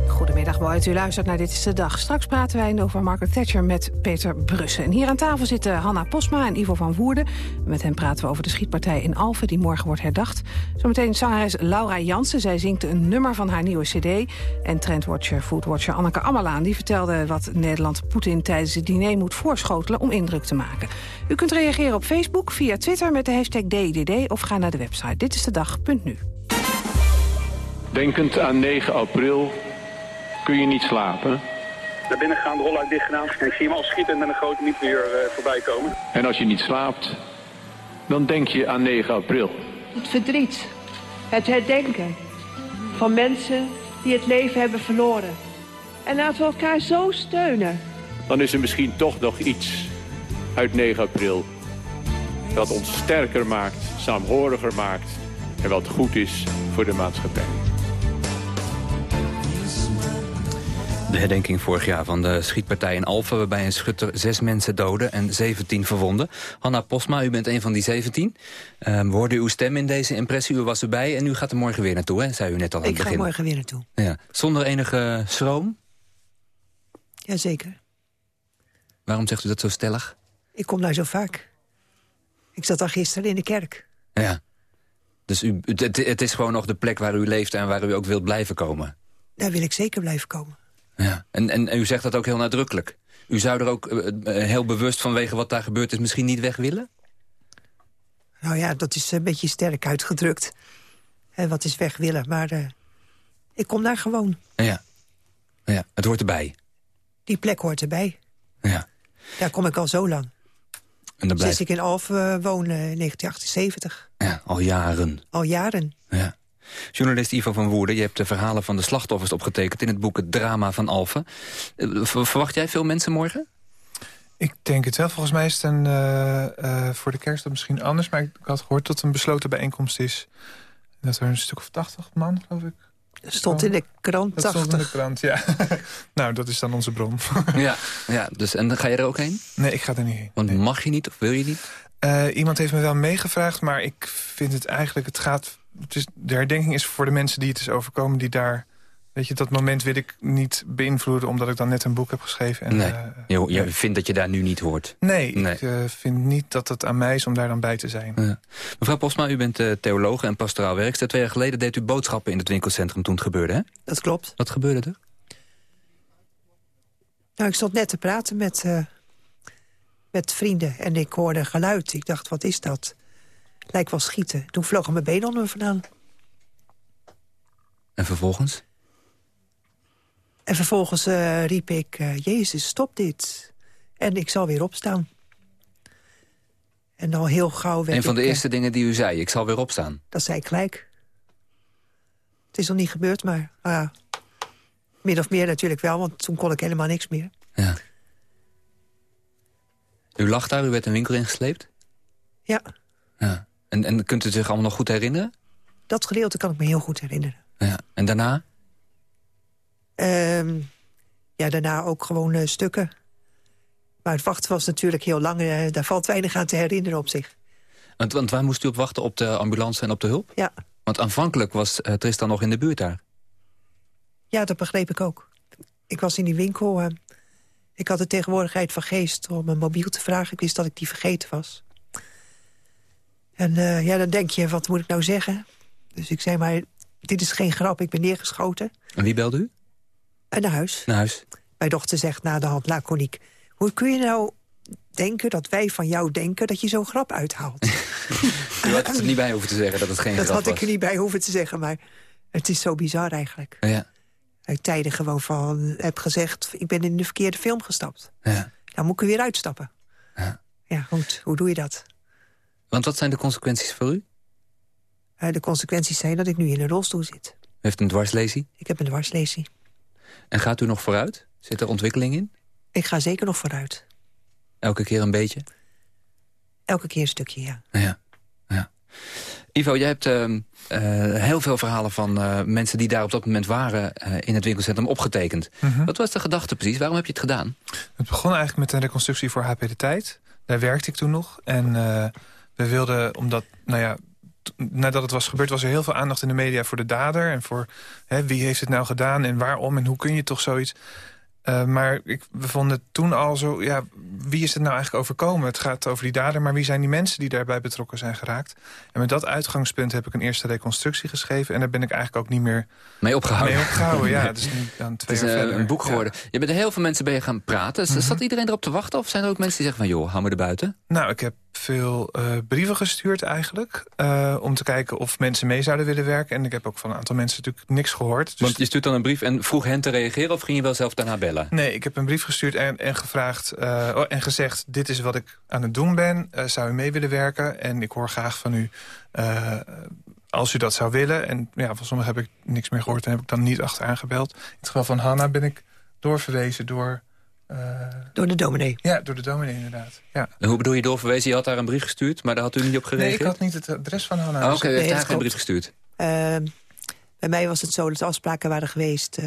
Goedemiddag, mooi dat u luistert naar Dit is de Dag. Straks praten wij over Margaret Thatcher met Peter Brussen. En hier aan tafel zitten Hanna Posma en Ivo van Woerden. Met hen praten we over de schietpartij in Alphen, die morgen wordt herdacht. Zometeen zangeres Laura Jansen. Zij zingt een nummer van haar nieuwe cd. En trendwatcher, foodwatcher Anneke Ammerlaan... die vertelde wat Nederland Poetin tijdens het diner moet voorschotelen... om indruk te maken. U kunt reageren op Facebook, via Twitter met de hashtag DIDD... of ga naar de website ditistedag.nu. Denkend aan 9 april kun je niet slapen. Naar binnen gaan, de rolluik dicht gedaan. En ik zie hem al schieten met een grote mitrailleur uh, voorbij komen. En als je niet slaapt, dan denk je aan 9 april. Het verdriet, het herdenken van mensen die het leven hebben verloren. En laten we elkaar zo steunen. Dan is er misschien toch nog iets uit 9 april. Dat ons sterker maakt, saamhoriger maakt en wat goed is voor de maatschappij. De herdenking vorig jaar van de schietpartij in Alphen... waarbij een schutter zes mensen doodde en 17 verwonden. Hanna Posma, u bent een van die 17. Um, we hoorden uw stem in deze impressie, u was erbij... en u gaat er morgen weer naartoe, hè? zei u net al aan Ik het begin. ga morgen weer naartoe. Ja. Zonder enige schroom? Jazeker. Waarom zegt u dat zo stellig? Ik kom daar zo vaak. Ik zat al gisteren in de kerk. Ja. Dus u, het, het is gewoon nog de plek waar u leeft... en waar u ook wilt blijven komen? Daar wil ik zeker blijven komen. Ja. En, en, en u zegt dat ook heel nadrukkelijk? U zou er ook uh, heel bewust vanwege wat daar gebeurd is... misschien niet weg willen? Nou ja, dat is een beetje sterk uitgedrukt. Wat is weg willen, maar uh, ik kom daar gewoon. Ja. ja, het hoort erbij. Die plek hoort erbij. Ja. Daar kom ik al zo lang. En blijft... Sinds ik in Alphen woon, in 1978. Ja, al jaren. Al jaren. Ja. Journalist Ivo van Woerden, je hebt de verhalen van de slachtoffers opgetekend... in het boek Het Drama van Alphen. Verwacht jij veel mensen morgen? Ik denk het wel. Volgens mij is het een, uh, uh, voor de kerst misschien anders. Maar ik had gehoord dat het een besloten bijeenkomst is. Dat er een stuk of tachtig man, geloof ik. Stond in de krant, Dat 80. stond in de krant, ja. nou, dat is dan onze bron. ja, ja dus, en dan ga je er ook heen? Nee, ik ga er niet heen. Want nee. mag je niet of wil je niet? Uh, iemand heeft me wel meegevraagd, maar ik vind het eigenlijk... Het gaat, het is, de herdenking is voor de mensen die het is overkomen... die daar... Weet je, dat moment wil ik niet beïnvloeden... omdat ik dan net een boek heb geschreven. En, nee, uh, je, je nee. vindt dat je daar nu niet hoort? Nee, nee. ik uh, vind niet dat het aan mij is om daar dan bij te zijn. Ja. Mevrouw Posma, u bent uh, theoloog en pastoraal werkster. Twee jaar geleden deed u boodschappen in het winkelcentrum toen het gebeurde, hè? Dat klopt. Wat gebeurde er? Nou, ik stond net te praten met, uh, met vrienden en ik hoorde geluid. Ik dacht, wat is dat? Lijkt wel schieten. Toen vlogen mijn benen onder me vandaan. En vervolgens? En vervolgens uh, riep ik, uh, Jezus, stop dit. En ik zal weer opstaan. En al heel gauw werd Een van de ik, eerste dingen die u zei, ik zal weer opstaan. Dat zei ik gelijk. Het is nog niet gebeurd, maar uh, min of meer natuurlijk wel. Want toen kon ik helemaal niks meer. Ja. U lag daar, u werd een winkel ingesleept? Ja. ja. En, en kunt u zich allemaal nog goed herinneren? Dat gedeelte kan ik me heel goed herinneren. Ja. En daarna? Um, ja, daarna ook gewoon uh, stukken. Maar het wachten was natuurlijk heel lang. Uh, daar valt weinig aan te herinneren op zich. Want, want waar moest u op wachten? Op de ambulance en op de hulp? Ja. Want aanvankelijk was uh, Tristan nog in de buurt daar. Ja, dat begreep ik ook. Ik was in die winkel. Ik had de tegenwoordigheid van geest om een mobiel te vragen. Ik wist dat ik die vergeten was. En uh, ja, dan denk je, wat moet ik nou zeggen? Dus ik zei maar, dit is geen grap, ik ben neergeschoten. En wie belde u? En naar huis. Naar huis. Mijn dochter zegt na de hand laconiek... hoe kun je nou denken dat wij van jou denken dat je zo'n grap uithaalt? U had er niet bij hoeven te zeggen dat het geen dat grap was. Dat had ik er niet bij hoeven te zeggen, maar het is zo bizar eigenlijk. Ja. Ik tijden gewoon van heb gezegd, ik ben in de verkeerde film gestapt. Ja. Dan moet ik er weer uitstappen. Ja, ja goed, hoe doe je dat? Want wat zijn de consequenties voor u? Uh, de consequenties zijn dat ik nu in een rolstoel zit. U heeft een dwarslesie? Ik heb een dwarslesie. En gaat u nog vooruit? Zit er ontwikkeling in? Ik ga zeker nog vooruit. Elke keer een beetje? Elke keer een stukje, ja. Ja. ja. Ivo, jij hebt uh, uh, heel veel verhalen van uh, mensen die daar op dat moment waren... in het winkelcentrum opgetekend. Mhm. Mm -hmm. Wat was de gedachte precies? Waarom heb je het gedaan? Het begon eigenlijk met een reconstructie voor HP De Tijd. Daar werkte ik toen nog. En we wilden, omdat, nou ja, nadat het was gebeurd... was er heel veel aandacht in de media voor de dader... en voor hè, wie heeft het nou gedaan en waarom en hoe kun je toch zoiets... Uh, maar ik, we vonden toen al zo, ja, wie is het nou eigenlijk overkomen? Het gaat over die dader, maar wie zijn die mensen die daarbij betrokken zijn geraakt? En met dat uitgangspunt heb ik een eerste reconstructie geschreven... en daar ben ik eigenlijk ook niet meer mee opgehouden. Mee opgehouden ja, dus nu dan twee het is jaar uh, verder. een boek geworden. Ja. Je bent heel veel mensen je gaan praten. Mm -hmm. Zat iedereen erop te wachten of zijn er ook mensen die zeggen van... joh, hou me er buiten? Nou, ik heb veel uh, brieven gestuurd eigenlijk... Uh, om te kijken of mensen mee zouden willen werken. En ik heb ook van een aantal mensen natuurlijk niks gehoord. Dus... Want je stuurt dan een brief en vroeg hen te reageren... of ging je wel zelf daarna bellen? Nee, ik heb een brief gestuurd en, en gevraagd uh, oh, en gezegd... dit is wat ik aan het doen ben, zou u mee willen werken? En ik hoor graag van u als u dat zou willen... en ja, van sommigen heb ik niks meer gehoord en heb ik dan niet achteraan gebeld. In het geval van Hanna ben ik doorverwezen door... Uh, door de dominee? Ja, door de dominee inderdaad. Ja. En hoe bedoel je doorverwezen? Je had daar een brief gestuurd, maar daar had u niet op gereageerd? Nee, ik had niet het adres van Hanna. Oh, Oké, okay, u heeft daar geen brief gestuurd? Uh, bij mij was het zo dat afspraken waren geweest...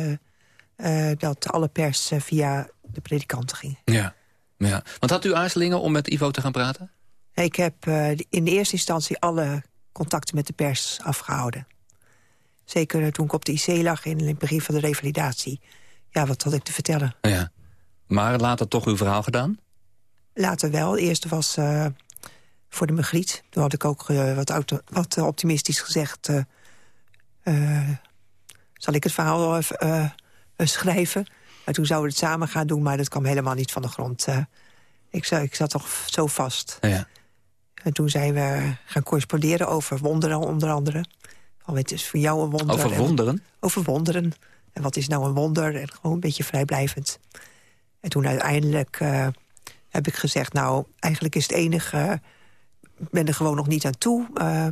Uh, dat alle pers via de predikanten ging. Ja. ja. Want had u aarzelingen om met Ivo te gaan praten? Ik heb in de eerste instantie alle contacten met de pers afgehouden. Zeker toen ik op de IC lag in het begin van de revalidatie. Ja, wat had ik te vertellen? Ja. Maar later toch uw verhaal gedaan? Later wel. De eerste was uh, voor de Megriet. Toen had ik ook uh, wat, auto, wat uh, optimistisch gezegd... zal ik het verhaal even schrijven? En toen zouden we het samen gaan doen, maar dat kwam helemaal niet van de grond. ik, ik zat toch zo vast. Ja. En toen zijn we gaan corresponderen over wonderen onder andere. Van, het is voor jou een wonder. Over wonderen? over wonderen. En wat is nou een wonder? En gewoon een beetje vrijblijvend. En toen uiteindelijk uh, heb ik gezegd... nou, eigenlijk is het enige... ik ben er gewoon nog niet aan toe... Uh,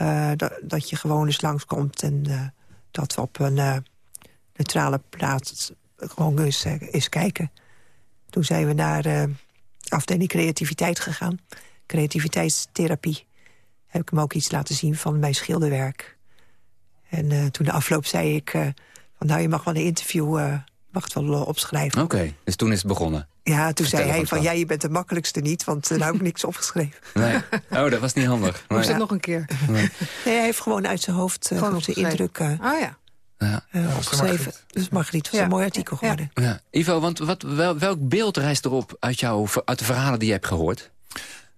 uh, dat, je gewoon eens langskomt... en dat we op een neutrale plaats gewoon eens, eens kijken. Toen zijn we naar de afdeling creativiteit gegaan creativiteitstherapie... heb ik hem ook iets laten zien van mijn schilderwerk. En toen de afloop zei ik... Van, nou, je mag wel een interview mag het wel opschrijven. Oké, okay, dus toen is het begonnen. Ja, toen zei hij van, ja, je bent de makkelijkste niet... want uh, nou heb ik niks opgeschreven. Nee. Oh, dat was niet handig. Moest het nog een keer? Nee. nee. hij heeft gewoon uit zijn hoofd uh, zijn indruk uh, oh, ja. Ja. Uh, opgeschreven. Dus Margriet was ja. een mooi artikel geworden. Ja. Ivo, want wat, wel, welk beeld reist erop uit, jou, uit de verhalen die je hebt gehoord?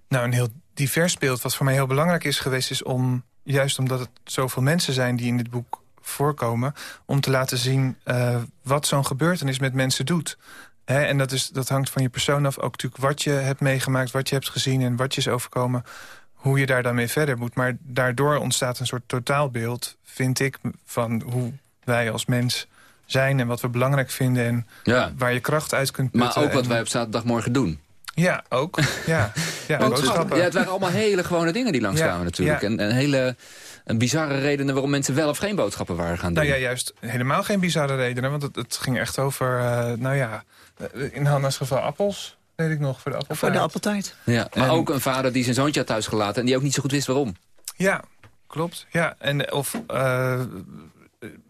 Nou, een heel divers beeld. Wat voor mij heel belangrijk is geweest... is om, juist omdat het zoveel mensen zijn die in dit boek voorkomen... om te laten zien uh, wat zo'n gebeurtenis met mensen doet. Hè, en dat, is, dat hangt van je persoon af. Ook natuurlijk wat je hebt meegemaakt, wat je hebt gezien... en wat je is overkomen, hoe je daar dan mee verder moet. Maar daardoor ontstaat een soort totaalbeeld, vind ik... van hoe wij als mens zijn en wat we belangrijk vinden... en ja. waar je kracht uit kunt putten. Maar ook wat wij op zaterdagmorgen doen. Ja, ook. Ja, ja, ja, het waren allemaal hele gewone dingen die langskwamen ja, natuurlijk. En, en hele en bizarre redenen waarom mensen wel of geen boodschappen waren gaan doen. Nou ja, juist helemaal geen bizarre redenen. Want het, het ging echt over, uh, nou ja, in Hanna's geval appels. Weet ik nog, voor de appeltijd. Voor de appeltijd. Ja, maar en, ook een vader die zijn zoontje had thuisgelaten... en die ook niet zo goed wist waarom. Ja, klopt. Ja, en of uh,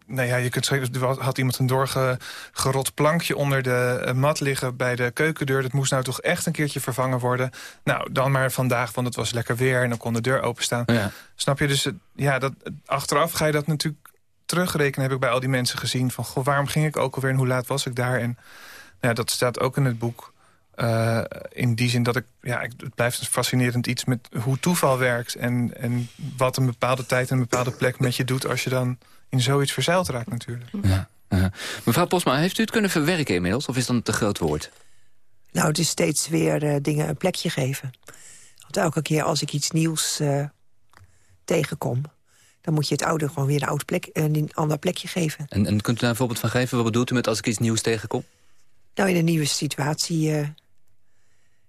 nou ja, je kunt zeggen, er had iemand een doorgerot plankje onder de eh, mat liggen bij de keukendeur. Dat moest nou toch echt een keertje vervangen worden. Nou, dan maar vandaag, want het was lekker weer en dan kon de deur openstaan. Ja. Snap je? Dus ja, dat, achteraf ga je dat natuurlijk terugrekenen, heb ik bij al die mensen gezien. Van, goh, waarom ging ik ook alweer en hoe laat was ik daar? En nou dat staat ook in het boek. Uh, in die zin dat ik, ja, het blijft een fascinerend iets met hoe toeval werkt. En, en wat een bepaalde tijd en een bepaalde plek met je doet als je dan in zoiets verzeild raakt natuurlijk. Ja, ja. Mevrouw Posma, heeft u het kunnen verwerken inmiddels? Of is dat een te groot woord? Nou, het is steeds weer uh, dingen een plekje geven. Want elke keer als ik iets nieuws uh, tegenkom... dan moet je het oude gewoon weer een, oud plek, een ander plekje geven. En, en kunt u daar een voorbeeld van geven? Wat bedoelt u met als ik iets nieuws tegenkom? Nou, in een nieuwe situatie.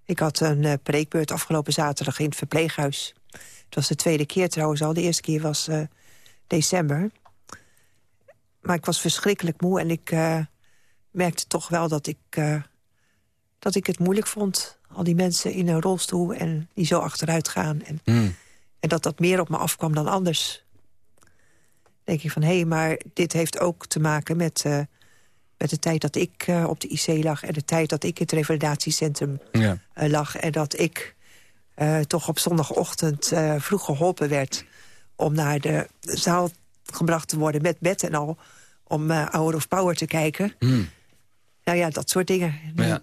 ik had een preekbeurt afgelopen zaterdag in het verpleeghuis. Het was de tweede keer trouwens al. De eerste keer was december maar ik was verschrikkelijk moe en ik uh, merkte toch wel dat ik, uh, dat ik het moeilijk vond. Al die mensen in een rolstoel en die zo achteruit gaan. En, mm. en dat dat meer op me afkwam dan anders. denk ik van, hé, hey, maar dit heeft ook te maken met, uh, met de tijd dat ik op de IC lag... en de tijd dat ik in het revalidatiecentrum ja. lag... en dat ik toch op zondagochtend vroeg geholpen werd... om naar de zaal gebracht te worden met bed en al... om uh, Hour of Power te kijken. Hmm. Nou ja, dat soort dingen. Ja.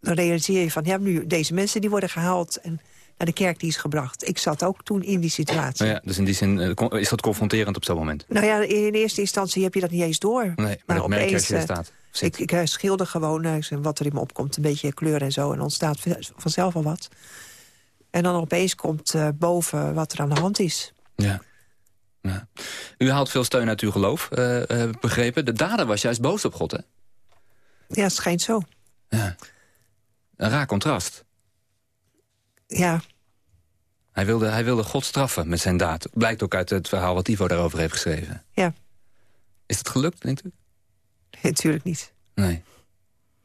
Dan realiseer je van, ja, nu deze mensen die worden gehaald... en naar de kerk die is gebracht. Ik zat ook toen in die situatie. ja, dus in die zin uh, is dat confronterend op zo'n moment? Nou ja, in eerste instantie heb je dat niet eens door. Nee, maar, maar je als je er staat. Ik, ik uh, schilder gewoon uh, wat er in me opkomt. Een beetje kleur en zo. En ontstaat vanzelf al wat. En dan opeens komt boven wat er aan de hand is. Ja. Ja. U haalt veel steun uit uw geloof, uh, uh, begrepen. De dader was juist boos op God, hè? Ja, het schijnt zo. Ja. Een raar contrast. Ja. Hij wilde, hij wilde God straffen met zijn daad. Blijkt ook uit het verhaal wat Ivo daarover heeft geschreven. Ja. Is het gelukt, denkt u? Nee, natuurlijk niet. Nee.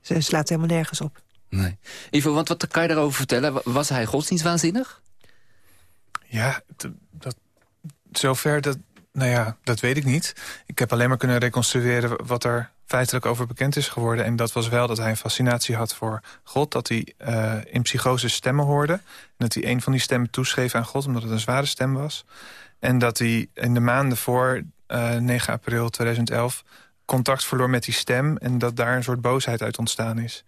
Ze slaat helemaal nergens op. Nee. Ivo, want wat kan je daarover vertellen? Was hij godsdienstwaanzinnig? Ja, dat, zover, dat, nou ja, dat weet ik niet. Ik heb alleen maar kunnen reconstrueren wat er feitelijk over bekend is geworden. En dat was wel dat hij een fascinatie had voor God. Dat hij uh, in psychose stemmen hoorde. En dat hij een van die stemmen toeschreef aan God, omdat het een zware stem was. En dat hij in de maanden voor uh, 9 april 2011 contact verloor met die stem... en dat daar een soort boosheid uit ontstaan is.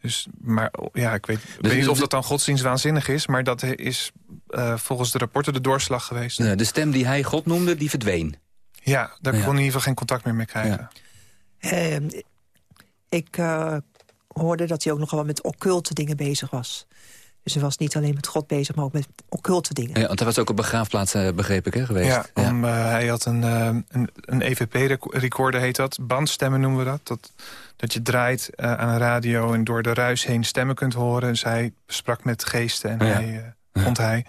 Dus, maar ja, ik weet, weet niet of dat dan godsdienstwaanzinnig is... maar dat is uh, volgens de rapporten de doorslag geweest. Ja, de stem die hij God noemde, die verdween. Ja, daar kon hij in ieder geval geen contact meer mee krijgen. Ja. Uh, ik uh, hoorde dat hij ook nogal wat met occulte dingen bezig was. Dus hij was niet alleen met God bezig, maar ook met occulte dingen. Ja, want hij was ook op begraafplaats, uh, begreep ik, hè, geweest. Ja, ja. Om, uh, hij had een, uh, een, een EVP-recorder, heet dat. Bandstemmen noemen we dat. Dat, dat je draait aan een radio en door de ruis heen stemmen kunt horen. Dus hij sprak met geesten en ja. hij, vond hij...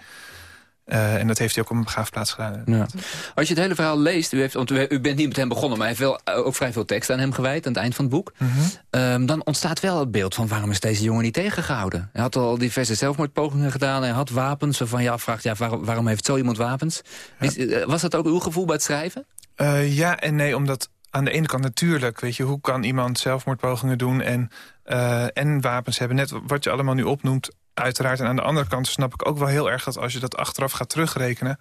Uh, en dat heeft hij ook op een begraafplaats gedaan. Ja. Als je het hele verhaal leest, u, heeft, want u, u bent niet met hem begonnen... maar hij heeft wel, ook vrij veel tekst aan hem gewijd aan het eind van het boek. Mm -hmm. um, dan ontstaat wel het beeld van waarom is deze jongen niet tegengehouden. Hij had al diverse zelfmoordpogingen gedaan. Hij had wapens waarvan je afvraagt, ja, waarom, waarom heeft zo iemand wapens? Ja. Is, uh, was dat ook uw gevoel bij het schrijven? Uh, ja en nee, omdat aan de ene kant natuurlijk... weet je, hoe kan iemand zelfmoordpogingen doen en, en wapens hebben? Net wat je allemaal nu opnoemt uiteraard. En aan de andere kant snap ik ook wel heel erg dat als je dat achteraf gaat terugrekenen...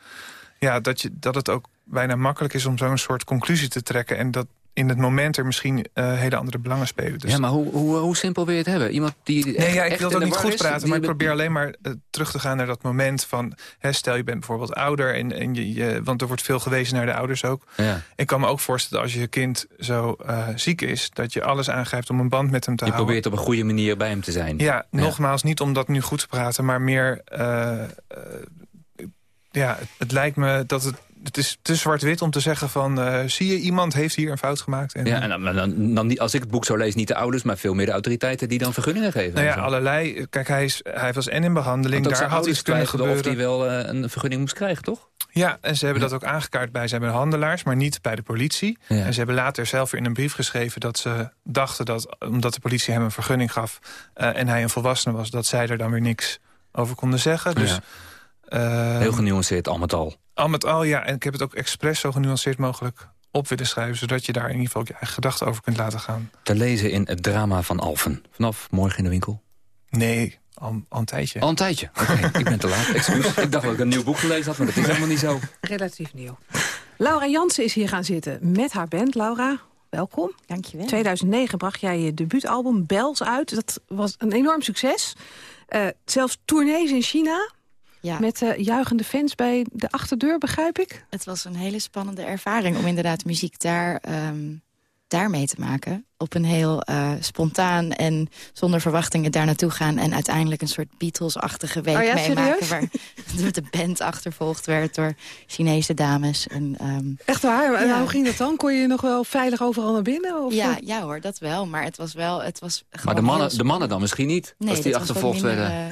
Ja, dat, je, dat het ook bijna makkelijk is om zo'n soort conclusie te trekken. En dat in het moment er misschien uh, hele andere belangen spelen. Dus... Ja, maar hoe, hoe, hoe simpel wil je het hebben? Iemand die nee, echt, ja, ik wil het ook niet goed is, praten, maar ik probeer alleen maar uh, terug te gaan naar dat moment van... Hè, stel je bent bijvoorbeeld ouder, en, en je, je, want er wordt veel gewezen naar de ouders ook. Ja. Ik kan me ook voorstellen als je kind zo uh, ziek is... dat je alles aangrijpt om een band met hem te je houden. Je probeert op een goede manier bij hem te zijn. Ja, ja. nogmaals, niet om dat nu goed te praten, maar meer... ja, het, het lijkt me dat het het is te zwart-wit om te zeggen van... Uh, zie je, iemand heeft hier een fout gemaakt. En, ja, en dan, dan, dan, als ik het boek zo lees, niet de ouders... maar veel meer de autoriteiten die dan vergunningen geven. Nou ja, allerlei. Kijk, hij, is, hij was en in behandeling. Daar had iets kunnen gebeuren. of hij wel uh, een vergunning moest krijgen, toch? Ja, en ze hebben ja. dat ook aangekaart bij zijn handelaars... maar niet bij de politie. Ja. En ze hebben later zelf weer in een brief geschreven... dat ze dachten dat, omdat de politie hem een vergunning gaf... Uh, en hij een volwassene was, dat zij er dan weer niks over konden zeggen. Dus... Ja. Heel genuanceerd, al met al. Al met al, ja. En ik heb het ook expres zo genuanceerd mogelijk op willen schrijven... zodat je daar in ieder geval je eigen gedachten over kunt laten gaan. Te lezen in het drama van Alphen. Vanaf morgen in de winkel? Nee, al, al een tijdje. Al een tijdje? Oké, okay, ik ben te laat. Excuus. Ik dacht dat ik een nieuw boek gelezen had, maar dat is helemaal niet zo. Relatief nieuw. Laura Jansen is hier gaan zitten met haar band. Laura, welkom. Dankjewel. 2009 bracht jij je debuutalbum Bells uit. Dat was een enorm succes. Uh, zelfs tournees in China... Ja. Met uh, juichende fans bij de achterdeur, begrijp ik? Het was een hele spannende ervaring om inderdaad muziek daar, um, daar mee te maken. Op een heel uh, spontaan en zonder verwachtingen daar naartoe gaan... en uiteindelijk een soort Beatles-achtige week oh ja, meemaken... waar de band achtervolgd werd door Chinese dames. En, um, Echt waar? En ja. hoe ging dat dan? Kon je nog wel veilig overal naar binnen? Of? Ja, ja hoor, dat wel. Maar het was wel... Het was maar de mannen, de mannen dan misschien niet? Nee, als die achtervolgd minder, werden?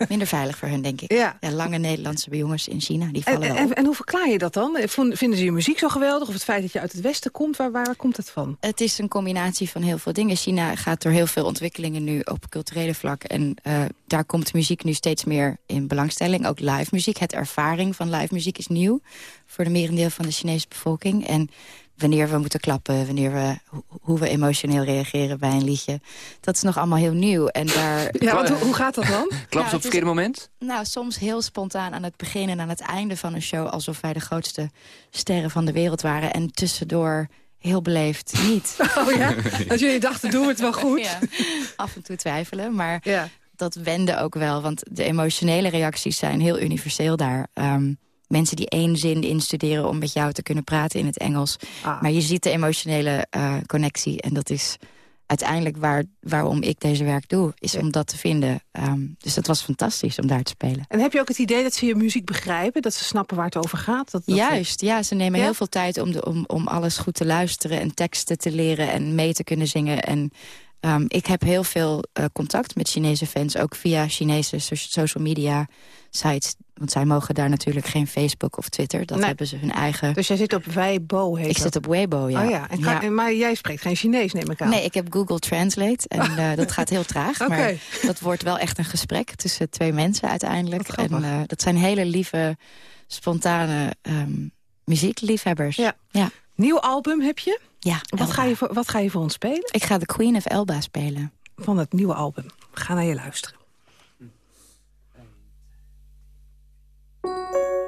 Uh, minder veilig voor hun, denk ik. Ja. ja lange Nederlandse jongens in China, die vallen en, wel en, en, hoe verklaar je dat dan? Vinden ze je muziek zo geweldig? Of het feit dat je uit het westen komt? Waar, waar, waar komt het van? Het is een combinatie van heel veel dingen. China gaat door heel veel ontwikkelingen nu op culturele vlak. En uh, daar komt muziek nu steeds meer in belangstelling. Ook live muziek. Het ervaring van live muziek is nieuw voor de merendeel van de Chinese bevolking. En wanneer we moeten klappen, wanneer we, hoe we emotioneel reageren bij een liedje. Dat is nog allemaal heel nieuw. En daar... Ja, want hoe gaat dat dan? Klappen ze op het verkeerde moment? Nou, soms heel spontaan aan het begin en aan het einde van een show... alsof wij de grootste sterren van de wereld waren. En tussendoor heel beleefd niet. Oh ja? Als jullie dachten, doen we het wel goed? Ja, af en toe twijfelen, maar ja. dat wende ook wel. Want de emotionele reacties zijn heel universeel daar. Um, mensen die één zin instuderen om met jou te kunnen praten in het Engels. Ah. Maar je ziet de emotionele uh, connectie en dat is uiteindelijk waar, waarom ik deze werk doe, is ja. om dat te vinden. Um, dus dat was fantastisch om daar te spelen. En heb je ook het idee dat ze je muziek begrijpen? Dat ze snappen waar het over gaat? Dat, dat Juist, ja. Ze nemen ja? heel veel tijd om, de, om, om alles goed te luisteren... en teksten te leren en mee te kunnen zingen. En um, ik heb heel veel uh, contact met Chinese fans... ook via Chinese so social media sites want zij mogen daar natuurlijk geen Facebook of Twitter. Dat Nee. hebben ze hun eigen... Dus jij zit op Weibo, heet ik dat? zit op Weibo, ja. Oh ja, en kan- Ja. en- maar jij spreekt geen Chinees, neem ik aan. Nee, ik heb Google Translate en eh, dat gaat heel traag. Maar dat wordt wel echt een gesprek tussen twee mensen uiteindelijk. En eh, dat zijn hele lieve, spontane ehm, muziekliefhebbers. Ja. ja. Nieuw album heb je? Ja, Wat ga, je voor, wat ga je voor ons spelen? Ik ga de Queen of Elba spelen. Van het nieuwe album. Gaan naar je luisteren. I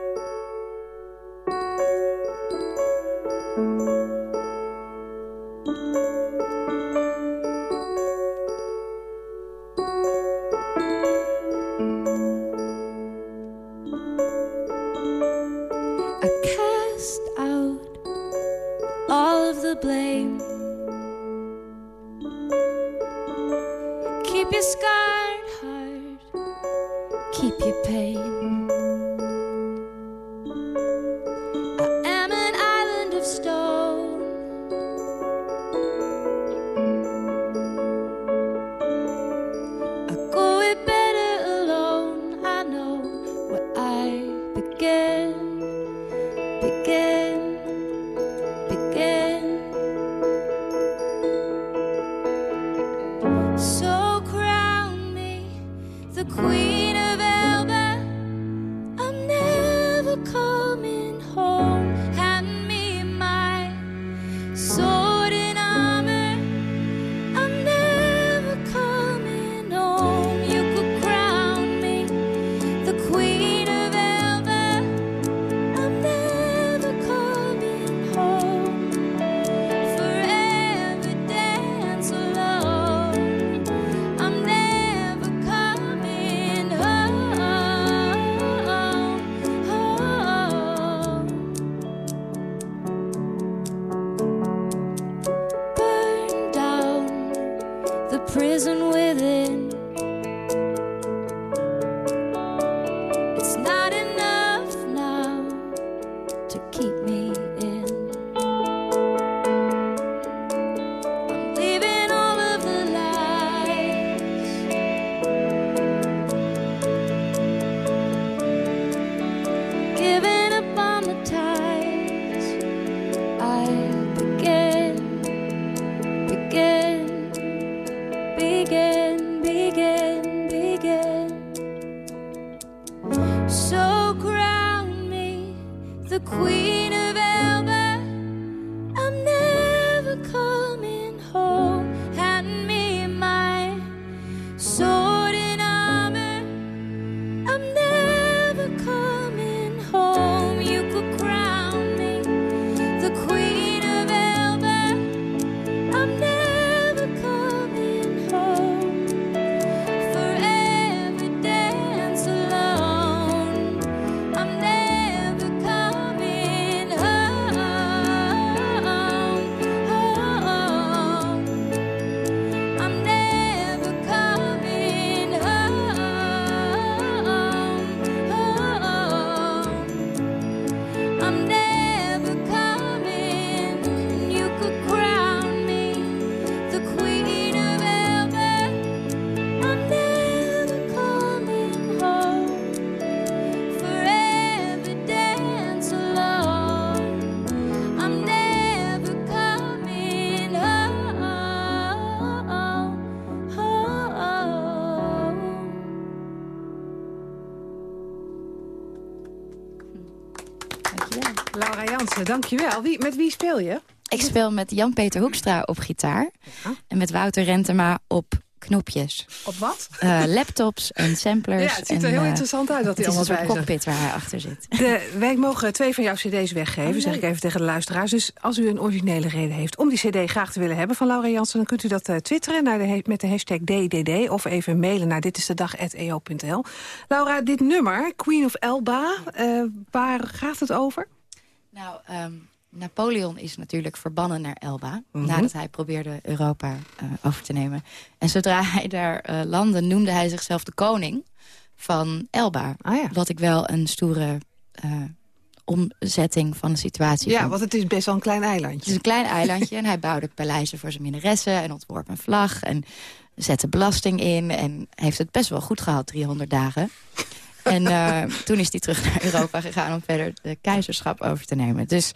Jansen, dankjewel. Wie, met wie speel je? Ik speel met Jan-Peter Hoekstra op gitaar. En met Wouter Rentema op knopjes. Op wat? Eh, laptops en samplers. Ja, het ziet er en, heel eh, interessant uit dat die Het is een allemaal soort bij cockpit waar hij achter zit. De, wij mogen twee van jouw cd's weggeven, Oh, zeg ik even tegen de luisteraars. Dus als u een originele reden heeft om die cd graag te willen hebben van Laura Jansen... dan kunt u dat eh, twitteren naar de, met de hashtag DDD... of even mailen naar ditistedag.eo.nl. Laura, dit nummer, Queen of Elba, waar gaat het over? Nou, ehm, Napoleon is natuurlijk verbannen naar Elba... Mhm. nadat hij probeerde Europa eh, over te nemen. En zodra hij daar eh, landde, noemde hij zichzelf de koning van Elba. Ah, Wat ik wel een stoere eh, omzetting van de situatie Ja, want het is best wel een klein Het eilandje. is een klein eilandje en hij bouwde paleizen voor zijn minnaressen... en ontworp een vlag en zette belasting in... en heeft het best wel goed gehad, 300 dagen. En uh, toen is hij terug naar Europa gegaan om verder de keizerschap over te nemen. Dus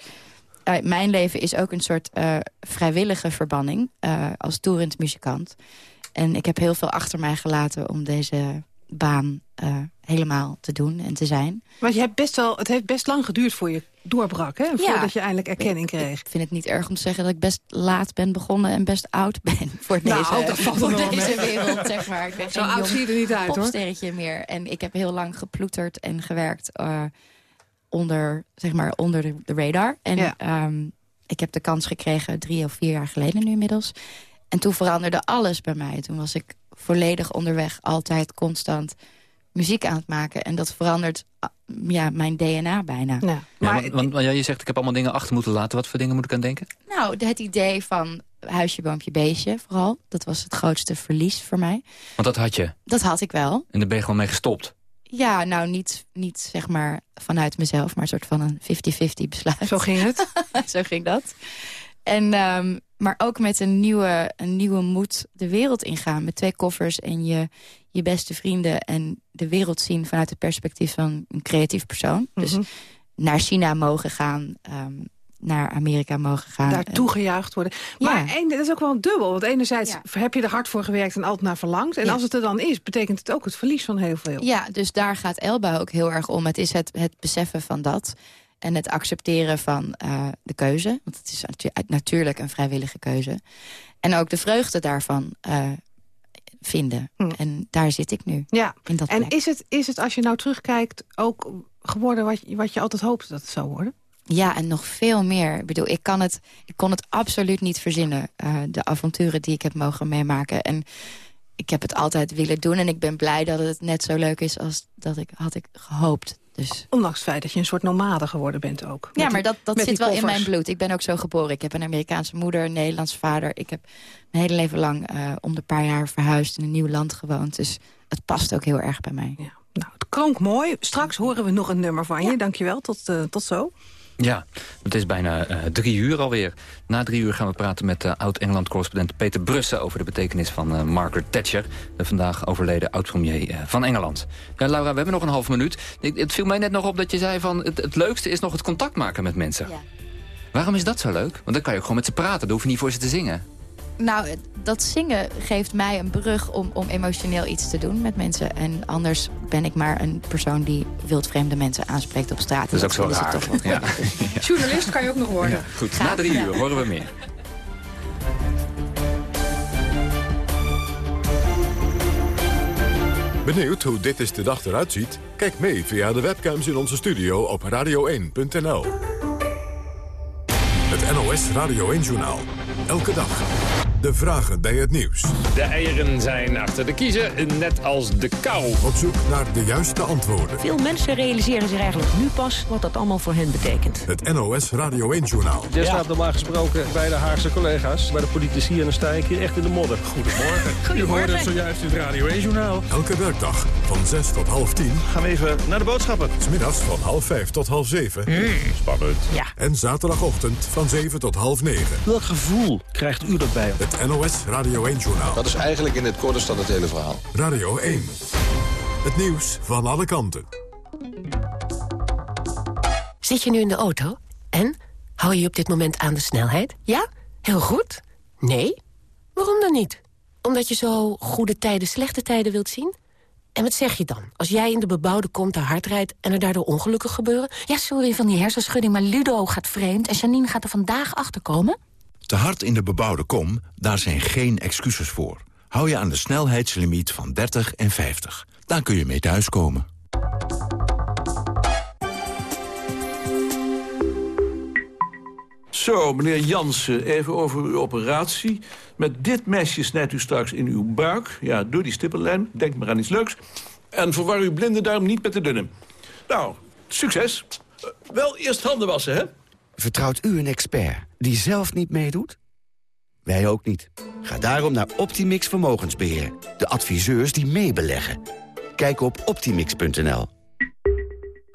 uh, mijn leven is ook een soort uh, vrijwillige verbanning als toerend muzikant. En ik heb heel veel achter mij gelaten om deze baan helemaal te doen en te zijn. Maar je hebt best wel, het heeft best lang geduurd voor je doorbrak, hè? Voordat je eindelijk erkenning kreeg. Ik vind het niet erg om te zeggen dat ik best laat ben begonnen... en best oud ben voor nou, deze, voor deze wereld, zeg maar. Ik ben Zo oud zie je er niet uit, hoor. meer. En ik heb heel lang geploeterd en gewerkt uh, onder, zeg maar, onder de, de radar. En ja. um, ik heb de kans gekregen drie of vier jaar geleden nu inmiddels. En toen veranderde alles bij mij. Toen was ik volledig onderweg, altijd, constant muziek aan het maken. En dat verandert ah, ja, mijn DNA bijna. Ja. maar, want, want, ja, je zegt, ik heb allemaal dingen achter moeten laten. Wat voor dingen moet ik aan denken? Nou, het idee van huisje, boompje, beestje vooral. Dat was het grootste verlies voor mij. Want dat had je? Dat had ik wel. En daar ben je gewoon mee gestopt? Ja, nou niet, niet zeg maar vanuit mezelf, maar een soort van een 50-50 besluit. Zo ging het? Zo ging dat. En, um, maar ook met een nieuwe, een nieuwe moed de wereld ingaan. Met twee koffers en je, je beste vrienden... en de wereld zien vanuit het perspectief van een creatief persoon. Dus Mhm. naar China mogen gaan, um, naar Amerika mogen gaan. Daartoe gejuicht worden. Maar ja. een, dat is ook wel dubbel. Want enerzijds ja. heb je er hard voor gewerkt en altijd naar verlangd. En ja. als het er dan is, betekent het ook het verlies van heel veel. Ja, dus daar gaat Elba ook heel erg om. Het is het, het beseffen van dat... En het accepteren van uh, de keuze. Want het is natu natuurlijk een vrijwillige keuze. En ook de vreugde daarvan uh, vinden. Hm. En daar zit ik nu. Ja, in dat en is het, is het als je nou terugkijkt ook geworden wat, wat je altijd hoopte dat het zou worden? Ja, en nog veel meer. Ik bedoel, ik, kan het, ik kon het absoluut niet verzinnen. Uh, de avonturen die ik heb mogen meemaken. En ik heb het altijd willen doen. En ik ben blij dat het net zo leuk is als dat ik had ik gehoopt. Dus. Ondanks het feit dat je een soort nomade geworden bent ook. Ja, maar dat, dat zit wel koffers. in mijn bloed. Ik ben ook zo geboren. Ik heb een Amerikaanse moeder, een Nederlandse vader. Ik heb mijn hele leven lang uh, om de paar jaar verhuisd... in een nieuw land gewoond. Dus het past ook heel erg bij mij. Ja. Nou, het klonk mooi. Straks horen we nog een nummer van je. Ja. Dankjewel. Tot, uh, tot zo. Ja, het is bijna uh, drie uur alweer. Na drie uur gaan we praten met uh, oud-Engeland-correspondent Peter Brussen... over de betekenis van uh, Margaret Thatcher, de vandaag overleden oud-premier van Engeland. Ja, Laura, we hebben nog een half minuut. Ik, het viel mij net nog op dat je zei van... het, het leukste is nog het contact maken met mensen. Ja. Waarom is dat zo leuk? Want dan kan je ook gewoon met ze praten. Dan hoef je niet voor ze te zingen. Nou, dat zingen geeft mij een brug om, om emotioneel iets te doen met mensen. En anders ben ik maar een persoon die wildvreemde mensen aanspreekt op straat. Dat is ook zo raar. Toch wel ja. ja. Journalist kan je ook nog worden. Ja. Goed, Graag na drie uur horen we meer. Benieuwd hoe dit is de dag eruit ziet? Kijk mee via de webcams in onze studio op radio1.nl. Het NOS Radio 1-journaal. Elke dag. De vragen bij het nieuws. De eieren zijn achter de kiezen, net als de kou. Op zoek naar de juiste antwoorden. Veel mensen realiseren zich eigenlijk nu pas wat dat allemaal voor hen betekent. Het NOS Radio 1-journaal. Je staat normaal gesproken bij de Haagse collega's, bij de politici... en dan sta ik hier echt in de modder. Goedemorgen. U hoorde het zojuist in het Radio 1-journaal. Elke werkdag van 6 tot half 10. Gaan we even naar de boodschappen. Smiddags van half 5 tot half 7. Mm, spannend. Ja. En zaterdagochtend van 7 tot half 9. Welk gevoel krijgt u erbij? Het NOS Radio 1-journaal. Dat is eigenlijk in het korte staat het hele verhaal. Radio 1. Het nieuws van alle kanten. Zit je nu in de auto? En? Hou je op dit moment aan de snelheid? Ja? Heel goed? Nee? Waarom dan niet? Omdat je zo goede tijden, slechte tijden wilt zien? En wat zeg je dan? Als jij in de bebouwde kom te hard rijdt en er daardoor ongelukken gebeuren? Ja, sorry van die hersenschudding, maar Ludo gaat vreemd... en Janine gaat er vandaag achterkomen. Te hard in de bebouwde kom, daar zijn geen excuses voor. Hou je aan de snelheidslimiet van 30 en 50. Daar kun je mee thuiskomen. Zo, meneer Jansen, even over uw operatie. Met dit mesje snijdt u straks in uw buik. Ja, door die stippellijn. Denk maar aan iets leuks. En verwar uw blinde duim niet met de dunne. Nou, succes. Uh, wel eerst handen wassen, hè? Vertrouwt u een expert die zelf niet meedoet? Wij ook niet. Ga daarom naar Optimix Vermogensbeheer. De adviseurs die meebeleggen. Kijk op optimix.nl.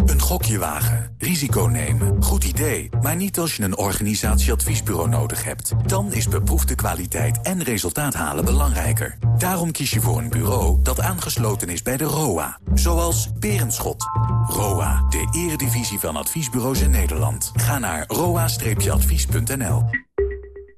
Een gokje wagen, risico nemen. Goed idee, maar niet als je een organisatieadviesbureau nodig hebt. Dan is beproefde kwaliteit en resultaat halen belangrijker. Daarom kies je voor een bureau dat aangesloten is bij de ROA. Zoals Berenschot. ROA, de eredivisie van adviesbureaus in Nederland. Ga naar roa-advies.nl.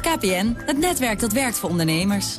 KPN, het netwerk dat werkt voor ondernemers.